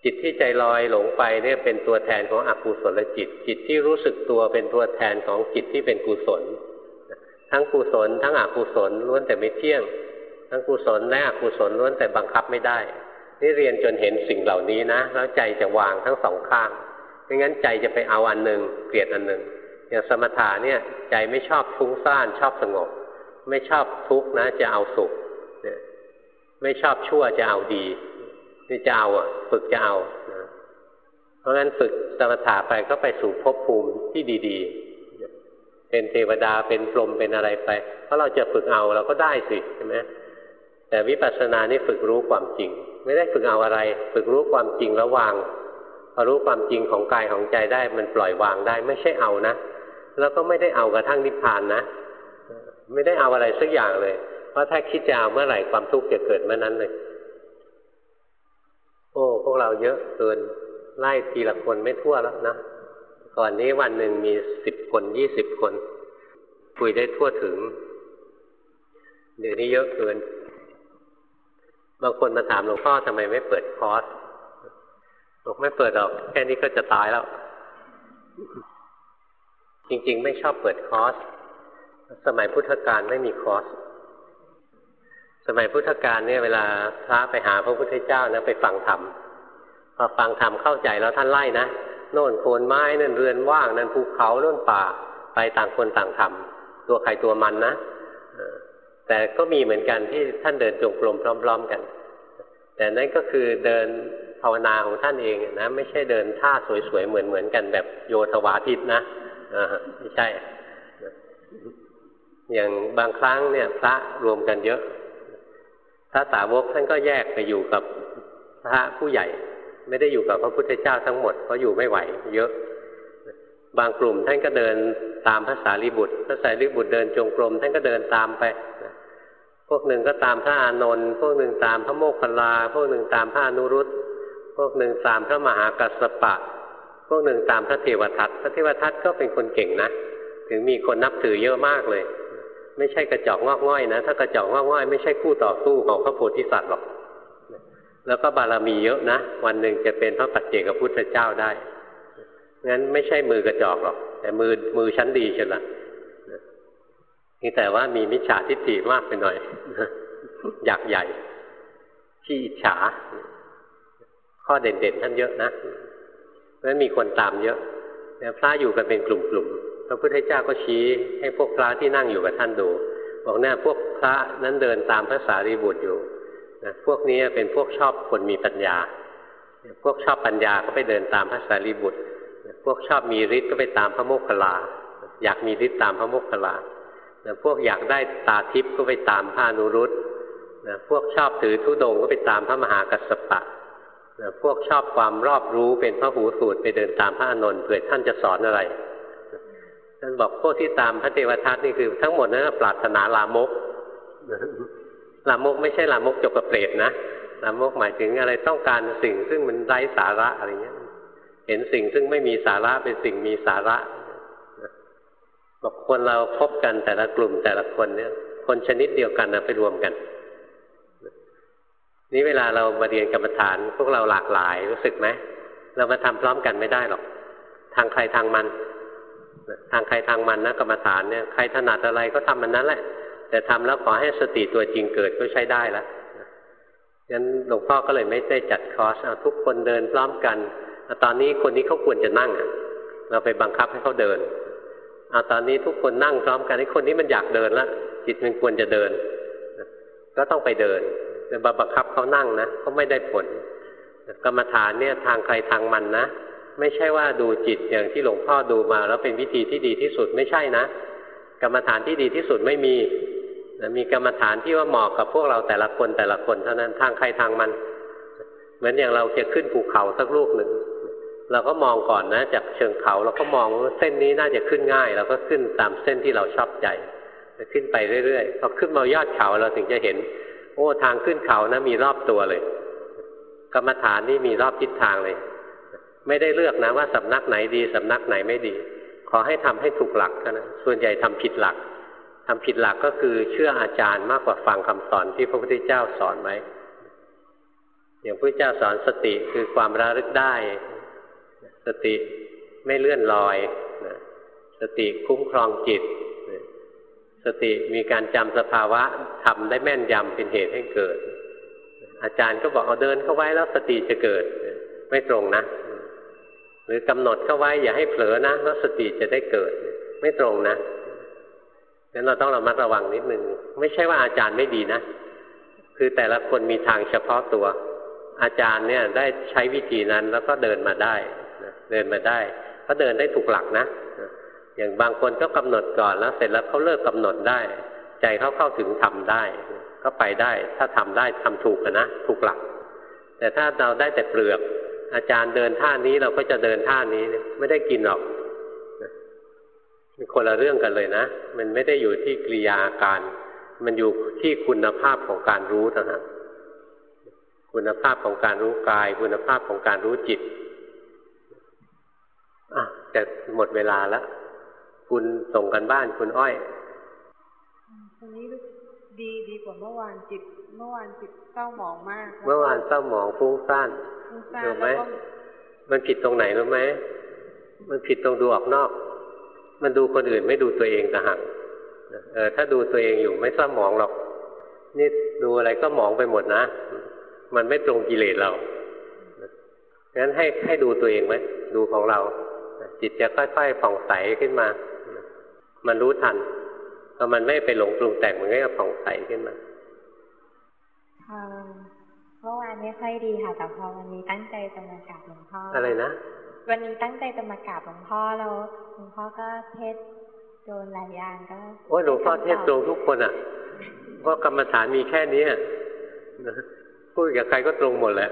จิตที่ใจลอยหลงไปเนี่ยเป็นตัวแทนของอกุศลจิต จิตที่รู้สึกตัวเป็นตัวแทนของจิตที่เป็นกุศล ทั้งกุศล ทั้งอกุศลล้วนแต่ไม่เที่ยง ทั้งกุศลและอกุศลล้วนแต่บังคับไม่ได้ นี่เรียนจนเห็นสิ่งเหล่านี้นะแล้วใจจะวางทั้งสองข้างไม่งั้นใจจะไปเอาอันหนึ่งเกลียดอันหนึ่งอย่างสมถะเนี่ยใจไม่ชอบฟุ้งซ่านชอบสงบ ไม่ชอบทุกข์นะ จะเอาสุขเนี่ยไม่ชอบชั่วจะเอาดีนี่จะเอาอะฝึกจะเอานะเพราะงั้นฝึกสมถะไปก็ไปสู่ภพภูมิที่ดีๆ เป็นเทวดาเป็นพรหมเป็นอะไรไป เพราะเราจะฝึกเอาเราก็ได้สิใช่ไหม แต่วิปัสสนานี่ฝึกรู้ความจริง ไม่ได้ฝึกเอาอะไร ฝึกรู้ความจริงแล้ววางพอรู้ความจริงของกายของใจได้มันปล่อยวางได้ไม่ใช่เอานะ แล้วก็ไม่ได้เอากระทั่งนิพพานนะ ไม่ได้เอาอะไรสักอย่างเลย เพราะถ้าคิดจะเอาเมื่อไหร่ความทุกข์จะเกิดเมื่อนั้นเลย โอ้พวกเราเยอะเกินไล่ทีละคนไม่ทั่วแล้วนะก่อนนี้วันหนึ่งมีสิบคนยี่สิบคน คุยได้ทั่วถึง เดี๋ยวนี้เยอะเกิน บางคนมาถามหลวงพ่อทำไมไม่เปิดคอร์สบอกไม่เปิดหรอกแค่นี้ก็จะตายแล้ว จริง ๆ ไม่ชอบเปิดคอร์สสมัยพุทธกาลไม่มีคอร์สสมัยพุทธกาลเนี่ยเวลาพระไปหาพระพุทธเจ้านะไปฟังธรรมพอฟังธรรมเข้าใจแล้วท่านไล่นะโน่นโคนไม้นั่นเรือนว่างนั่นภูเขาโน่นป่า ไปต่างคนต่างทำตัวใครตัวมันนะ แต่ก็มีเหมือนกันที่ท่านเดินจงกรมพร้อม ๆกัน แต่นั่นก็คือเดินภาวนาของท่านเองนะไม่ใช่เดินท่าสวยๆเหมือนๆกันแบบโยธวาทิตนะไม่ใช่ อย่างบางครั้งเนี่ยพระรวมกันเยอะพระสาวกท่านก็แยกไปอยู่กับพระผู้ใหญ่ ไม่ได้อยู่กับพระพุทธเจ้าทั้งหมดเพราะอยู่ไม่ไหว เยอะ บางกลุ่มท่านก็เดินตามพระสารีบุตรพระสารีบุตรเดินจงกรมท่านก็เดินตามไป พวกหนึ่งก็ตามพระอานนท์พวกหนึ่งตามพระโมคคัลลา พวกหนึ่งตามพระนุรุตพวกหนึ่งตามพระมหากัสสปะ พวกหนึ่งตามพระเทวทัตพระเทวทัตก็เป็นคนเก่งนะ ถึงมีคนนับถือเยอะมากเลย ไม่ใช่กระจอกงอกง่อยนะ ถ้ากระจอกงอกง่อยไม่ใช่คู่ต่อสู้ของพระโพธิสัตว์หรอก แล้วก็บารมีเยอะนะ วันหนึ่งจะเป็นพระปัจเจกพุทธเจ้าได้ งั้นไม่ใช่มือกระจอกหรอก แต่มือมือชั้นดีเชียวละ นี่แต่ว่ามีมิจฉาทิฏฐิมากไปหน่อยอยากใหญ่ ที่อิจฉา ข้อเด่นๆท่านเยอะนะเพราะฉะนั้นมีคนตามเยอะเนี่ยพระอยู่กันเป็นกลุ่มๆพระพุทธเจ้าก็ชี้ให้พวกพระที่นั่งอยู่กับท่านดู บอกเนี่ยพวกพระนั้นเดินตามพระสารีบุตรอยู่นะพวกนี้เป็นพวกชอบคนมีปัญญา พวกชอบปัญญาก็ไปเดินตามพระสารีบุตร พวกชอบมีฤทธิ์ก็ไปตามพระโมคคัลลา อยากมีฤทธิ์ตามพระโมคคัลลา พวกอยากได้ตาทิพย์ก็ไปตามพระนุรุตพวกชอบถือธุดงก็ไปตามพระมหากัสสปะพวกชอบความรอบรู้เป็นพระหูสูตรไปเดินตามพระอานนท์เผื่อท่านจะสอนอะไรท่านบอกพวกที่ตามพระเทวทัตนี่คือ ทั้งหมดนั้นปรารถนาลามกลามกไม่ใช่ลามกจกกระเปรตนะลามกหมายถึงอะไรต้องการสิ่งซึ่งมันไร้สาระอะไรเงี้ย เห็นสิ่งซึ่งไม่มีสาระเป็นสิ่งมีสาระ บอกคนเราพบกันแต่ละกลุ่มแต่ละคนเนี่ย คนชนิดเดียวกันนะไปรวมกัน นี่เวลาเรามาเรียนกรรมฐานพวกเราหลากหลายรู้สึกไหมเรามาทำพร้อมกันไม่ได้หรอก ทางใครทางมันทางใครทางมันนะกรรมฐานเนี่ยใครถนัดอะไรก็ทำมันนั้นแหละ แต่ทำแล้วขอให้สติตัวจริงเกิดก็ใช้ได้แล้วงั้นหลวงพ่อก็เลยไม่ได้จัดคอร์สทุกคนเดินพร้อมกันตอนนี้คนนี้เขาควรจะนั่งเราไปบังคับให้เขาเดิน เอาตอนนี้ทุกคนนั่งพร้อมกันไอ้คนนี้มันอยากเดินล้วจิตมันควรจะเดิน ก็ต้องไปเดินแต่บังคับเขานั่งนะเขาไม่ได้ผล กรรมฐานเนี่ยทางใครทางมันนะ ไม่ใช่ว่าดูจิตอย่างที่หลวงพ่อดูมา แล้วเป็นวิธีที่ดีที่สุดไม่ใช่นะ กรรมฐานที่ดีที่สุดไม่มีมีกรรมฐานที่ว่าเหมาะกับพวกเราแต่ละคนแต่ละคนเท่านั้นทางใครทางมัน เหมือนอย่างเราจะขึ้นภูเขาสักลูกหนึ่ง เราก็มองก่อนนะ จากเชิงเขาเราก็มองว่าเส้นนี้น่าจะขึ้นง่ายเราก็ขึ้นตามเส้นที่เราชอบใจขึ้นไปเรื่อยๆพอขึ้นมายอดเขาเราถึงจะเห็น โอ้ทางขึ้นเขานะมีรอบตัวเลย กรรมฐานนี่มีรอบทิศทางเลย ไม่ได้เลือกนะว่าสำนักไหนดีสำนักไหนไม่ดี ขอให้ทำให้ถูกหลักนะส่วนใหญ่ทำผิดหลักทำผิดหลักก็คือเชื่ออาจารย์มากกว่าฟังคำสอนที่พระพุทธเจ้าสอนไว้อย่างพระเจ้าสอนสติคือความระลึกได้ สติไม่เลื่อนลอยนะสติคุ้มครองจิตนะสติมีการจำสภาวะทำได้แม่นยำเป็นเหตุให้เกิด อาจารย์ก็บอกเอาเดินเข้าไว้แล้วสติจะเกิด ไม่ตรงนะ หรือกำหนดเข้าไว้อย่าให้เผลอนะแล้วสติจะได้เกิด ไม่ตรงนะงั้นเราต้องระมัดระวังนิดนึงไม่ใช่ว่าอาจารย์ไม่ดีนะคือแต่ละคนมีทางเฉพาะตัว อาจารย์เนี่ยได้ใช้วิธีนั้นแล้วก็เดินมาได้ เดินมาได้เขาเดินได้ถูกหลักนะ อย่างบางคนก็กำหนดก่อนแล้วเสร็จแล้วเขาเลิกกำหนดได้ ใจเขาเข้าถึงทำได้ก็ไปได้ ถ้าทำได้ทำถูกนะถูกหลัก แต่ถ้าเราได้แต่เปลือกอาจารย์เดินท่านี้เราก็จะเดินท่านี้ไม่ได้กินหรอกมันคนละเรื่องกันเลยนะ มันไม่ได้อยู่ที่กิริยาการ มันอยู่ที่คุณภาพของการรู้เท่านั้นคุณภาพของการรู้กาย คุณภาพของการรู้จิต อะจะหมดเวลาแล้ว คุณส่งกันบ้านคุณอ้อยตอนนี้ดีดีกว่าเมื่อวานจิต เมื่อวานจิตเศร้าหมองมาก เมื่อวานเศร้าหมองฟุ้งซ่านรู้ไหมมันผิดตรงไหนรู้ไหมมันผิดตรงดูออกนอก มันดูคนอื่นไม่ดูตัวเองต่างหากเออถ้าดูตัวเองอยู่ไม่เศร้าหมองหรอก นี่ดูอะไรก็หมองไปหมดนะ มันไม่ตรงกิเลสเรางั้นให้ให้ดูตัวเองไหมดูของเรา จิตจะค่อยๆผ่องใสขึ้นมา มันรู้ทันพอมันไม่ไปหลงปรุงแต่งมันก็จะผ่องใสขึ้นมาเมื่อวานไม่ค่อยดีค่ะแต่พอวันนี้ตั้งใจจะมากราบหลวงพ่ออะไรนะวันนี้ตั้งใจจะมากราบหลวงพ่อแล้วหลวงพ่อก็เทศโดนหลายอย่างก็โอ้ยหลวงพ่อเทศตรงทุกคนอะเพราะกรรมฐานมีแค่นี้อะพูดกับใครก็ตรงหมดแหละ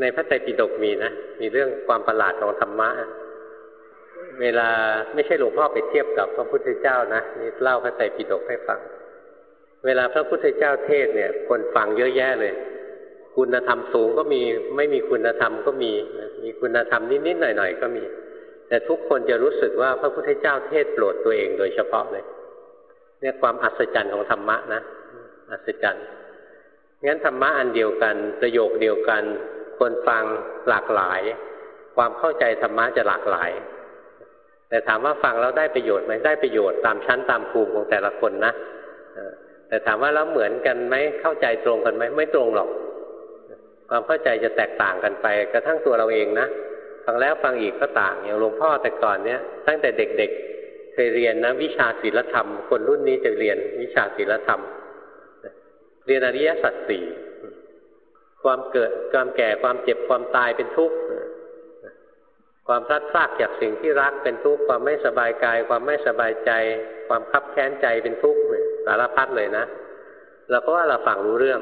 ในพระไตรปิฎกมีนะ มีเรื่องความประหลาดของธรรมะ เวลาไม่ใช่หลวงพ่อไปเทียบกับพระพุทธเจ้านะนี่เล่าพระไตรปิฎกให้ฟัง เวลาพระพุทธเจ้าเทศเนี่ย คนฟังเยอะแยะเลย คุณธรรมสูงก็มีไม่มีคุณธรรมก็มี มีคุณธรรมนิดๆหน่อยๆก็มี แต่ทุกคนจะรู้สึกว่าพระพุทธเจ้าเทศโปรดตัวเองโดยเฉพาะเลย เนี่ยความอัศจรรย์ของธรรมะนะอัศจรรย์งั้นธรรมะอันเดียวกันประโยคเดียวกัน คนฟังหลากหลาย ความเข้าใจธรรมะจะหลากหลาย แต่ถามว่าฟังแล้วได้ประโยชน์ไหมได้ประโยชน์ตามชั้นตามภูมิของแต่ละคนนะแต่ถามว่าแล้วเหมือนกันไหมเข้าใจตรงกันไหมไม่ตรงหรอก ความเข้าใจจะแตกต่างกันไป กระทั่งตัวเราเองนะฟังแล้วฟังอีกก็ต่างอย่างหลวงพ่อแต่ก่อนเนี้ยตั้งแต่เด็กๆเคยเรียนนะวิชาศีลธรรม คนรุ่นนี้จะเรียนวิชาศีลธรรม เรียนอริยสัจสี่ ความเกิดความแก่ความเจ็บความตายเป็นทุกข์ความพลัดพรากจากสิ่งที่รักเป็นทุกข์ความไม่สบายกาย ความไม่สบายใจ ความคับแค้นใจเป็นทุกข์สารพัดเลยนะเราก็ว่าเราฟังรู้เรื่อง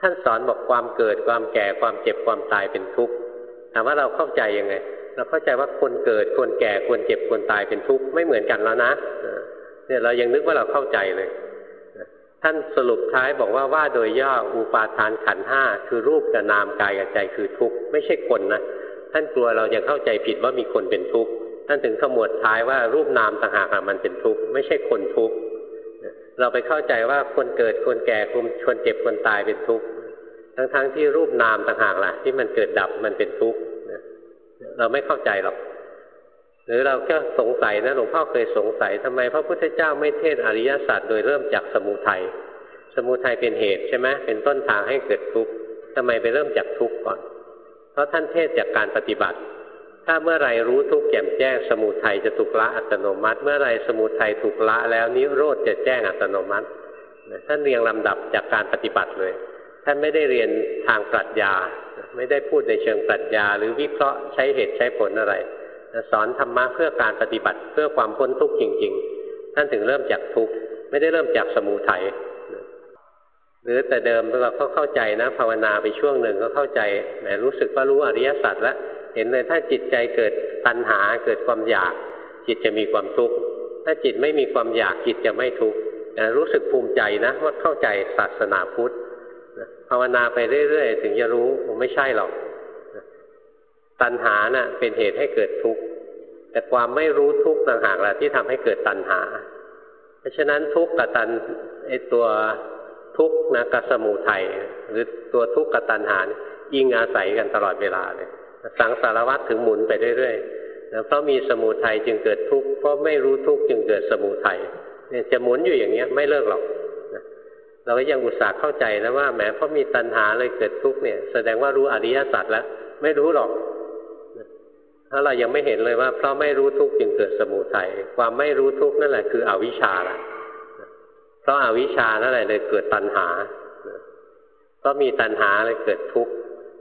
ท่านสอนบอกความเกิดความแก่ความเจ็บความตายเป็นทุกข์ถามว่าเราเข้าใจยังไง เราเข้าใจว่าคนเกิดคนแก่คนเจ็บคนตายเป็นทุกข์ไม่เหมือนกันแล้วนะเนี่ยเรายังนึกว่าเราเข้าใจเลย ท่านสรุปท้ายบอกว่าว่าโดยย่ออุปาทานขันห้าคือรูปกับนามกายกับใจคือทุกข์ไม่ใช่คนนะท่านกลัวเราจะเข้าใจผิดว่ามีคนเป็นทุกข์ท่านถึงขมวดท้ายว่ารูปนามต่างหากมันเป็นทุกข์ไม่ใช่คนทุกข์เราไปเข้าใจว่าคนเกิดคนแก่คนคนเจ็บคนตายเป็นทุกข์ทั้งๆทที่รูปนามต่างหากล่ะ ที่มันเกิดดับมันเป็นทุกข์เราไม่เข้าใจหรอก หรือเราก็สงสัยนะหลวงพ่อเคยสงสัยทำไมพระพุทธเจ้าไม่เทศอริยสัจโดยเริ่มจากสมุทัยสมุทัยเป็นเหตุใช่ไหมเป็นต้นทางให้เกิดทุกข์ทำไมไปเริ่มจากทุกข์ก่อน เพราะท่านเทศจากการปฏิบัติ ถ้าเมื่อไรรู้ทุกข์แจ่มแจ้ง สมุทัยจะถูกละอัตโนมัติ เมื่อไรสมุทัยถูกละแล้วนิโรธจะแจ้งอัตโนมัติท่านเรียงลำดับจากการปฏิบัติเลย ท่านไม่ได้เรียนทางปรัชญา ไม่ได้พูดในเชิงปรัชญา หรือวิเคราะห์ใช้เหตุใช้ผลอะไร สอนธรรมะเพื่อการปฏิบัติเพื่อความพ้นทุกข์จริง ๆ ท่านถึงเริ่มจากทุกข์ไม่ได้เริ่มจากสมุทัยหรือแต่เดิมเราก็เข้าใจนะภาวนาไปช่วงหนึ่งก็เข้าใจแหมรู้สึกว่ารู้อริยสัจแล้วเห็นเลยถ้าจิตใจเกิดตัณหาเกิดความอยาก จิตจะมีความทุกข์ถ้าจิตไม่มีความอยากจิตจะไม่ทุกข์รู้สึกภูมิใจนะว่าเข้าใจศาสนาพุทธภาวนาไปเรื่อยๆ ถึงจะรู้ไม่ใช่หรอก ตัณหาน่ะเป็นเหตุให้เกิดทุกข์แต่ความไม่รู้ทุกข์ต่างหากแหละที่ทำให้เกิดตัณหา เพราะฉะนั้นทุกข์กับตันไอตัวทุกข์นะกับสมุทัยหรือตัวทุกข์กับตัณหาอิงอาศัยกันตลอดเวลาเลยสังสารวัตรถึงหมุนไปเรื่อยๆเพราะมีสมุทัยจึงเกิดทุกข์เพราะไม่รู้ทุกข์จึงเกิดสมุทัยเนี่ยจะหมุนอยู่อย่างเงี้ยไม่เลิกหรอกเราก็ยังอุตส่าห์เข้าใจนะว่าแม้เพราะมีตัณหาเลยเกิดทุกข์เนี่ย แสดงว่ารู้อริยสัจแล้ว ไม่รู้หรอก ถ้าเรายังไม่เห็นเลยว่า เพราะไม่รู้ทุกข์จึงเกิดสมุทัยความไม่รู้ทุกข์นั่นแหละคืออวิชชาละเพราะอาวิชชานั่นแหละเลยเกิดตัณหาเพราะมีตัณหาเลยเกิดทุกข์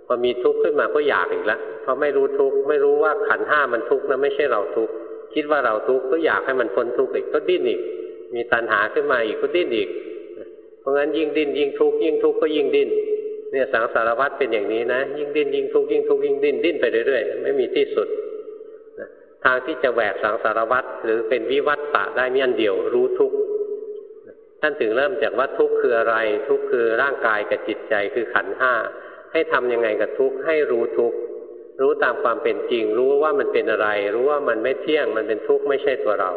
พอมีทุกข์ขึ้นมาก็อยากอีกแล้วเพราะไม่รู้ทุกข์ไม่รู้ว่าขันห้ามันทุกข์นะไม่ใช่เราทุกข์คิดว่าเราทุกข์ก็อยากให้มันพ้นทุกข์อีกก็ดิ้นอีก มีตัณหาขึ้นมาอีกก็ดิ้นอีก เพราะงั้นยิ่งดิ้นยิ่งทุกข์ยิ่งทุกข์ก็ยิ่งดิ้นเนี่ยสังสารวัฏเป็นอย่างนี้นะ ยิ่งดิ้นยิ่งทุกข์ยิ่งทุกข์ยิ่งดิ้นดิ้นไปเรื่อยๆไม่มีที่สุด ทางที่จะแหวกสังสารวัฏหรือเป็นวิวัตตะได้มีอันเดียวรู้ทุกข์ท่านถึงเริ่มจากว่าทุกข์คืออะไร ทุกข์คือร่างกายกับจิตใจคือขันห้าให้ทํำยังไงกับทุกข์ให้รู้ทุกข์รู้ตามความเป็นจริง รู้ว่ามันเป็นอะไร รู้ว่ามันไม่เที่ยงมันเป็นทุกข์ไม่ใช่ตัวเรา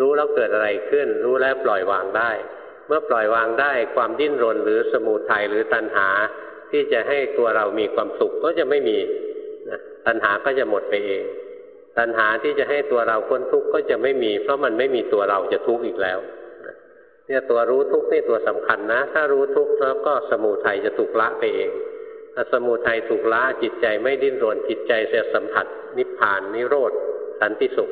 รู้แล้วเกิดอะไรขึ้น รู้แล้วปล่อยวางได้ เมื่อปล่อยวางได้ความดิ้นรนหรือสมุทัยหรือตัณหา ที่จะให้ตัวเรามีความสุขก็จะไม่มีตัณหาก็จะหมดไปเอง ตัณหาที่จะให้ตัวเราพ้นทุกข์ก็จะไม่มี เพราะมันไม่มีตัวเราจะทุกข์อีกแล้วเนี่ยตัวรู้ทุกข์นี่ตัวสำคัญนะ ถ้ารู้ทุกข์แล้วก็สมุทัยจะถูกละไปเองถ้าสมุทัยถูกละจิตใจไม่ดิ้นรนจิตใจจะสัมผัส นิพพานนิโรธสันติสุข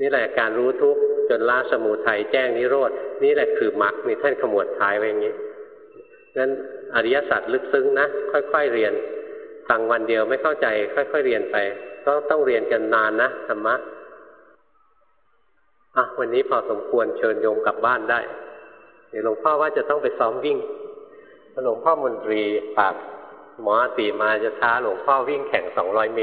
นี่แหละการรู้ทุกข์จนละสมุทัยแจ้งนิโรธนี่แหละคือมรรคมีท่านขมวดท้ายไว้อย่างนี้งั้นอริยสัจลึกซึ้งนะ ค่อย ๆเรียนฟังวันเดียวไม่เข้าใจ ค่อย ๆ เรียนไป ก็ต้องเรียนกันนานนะธรรมะอะวันนี้พอสมควรเชิญโยมกลับบ้านได้ เดี๋ยวหลวงพ่อว่าจะต้องไปซ้อมวิ่งหลวงพ่อมนตรีปากหมอตีมาจะท้าหลวงพ่อวิ่งแข่งสองร้อยเมตร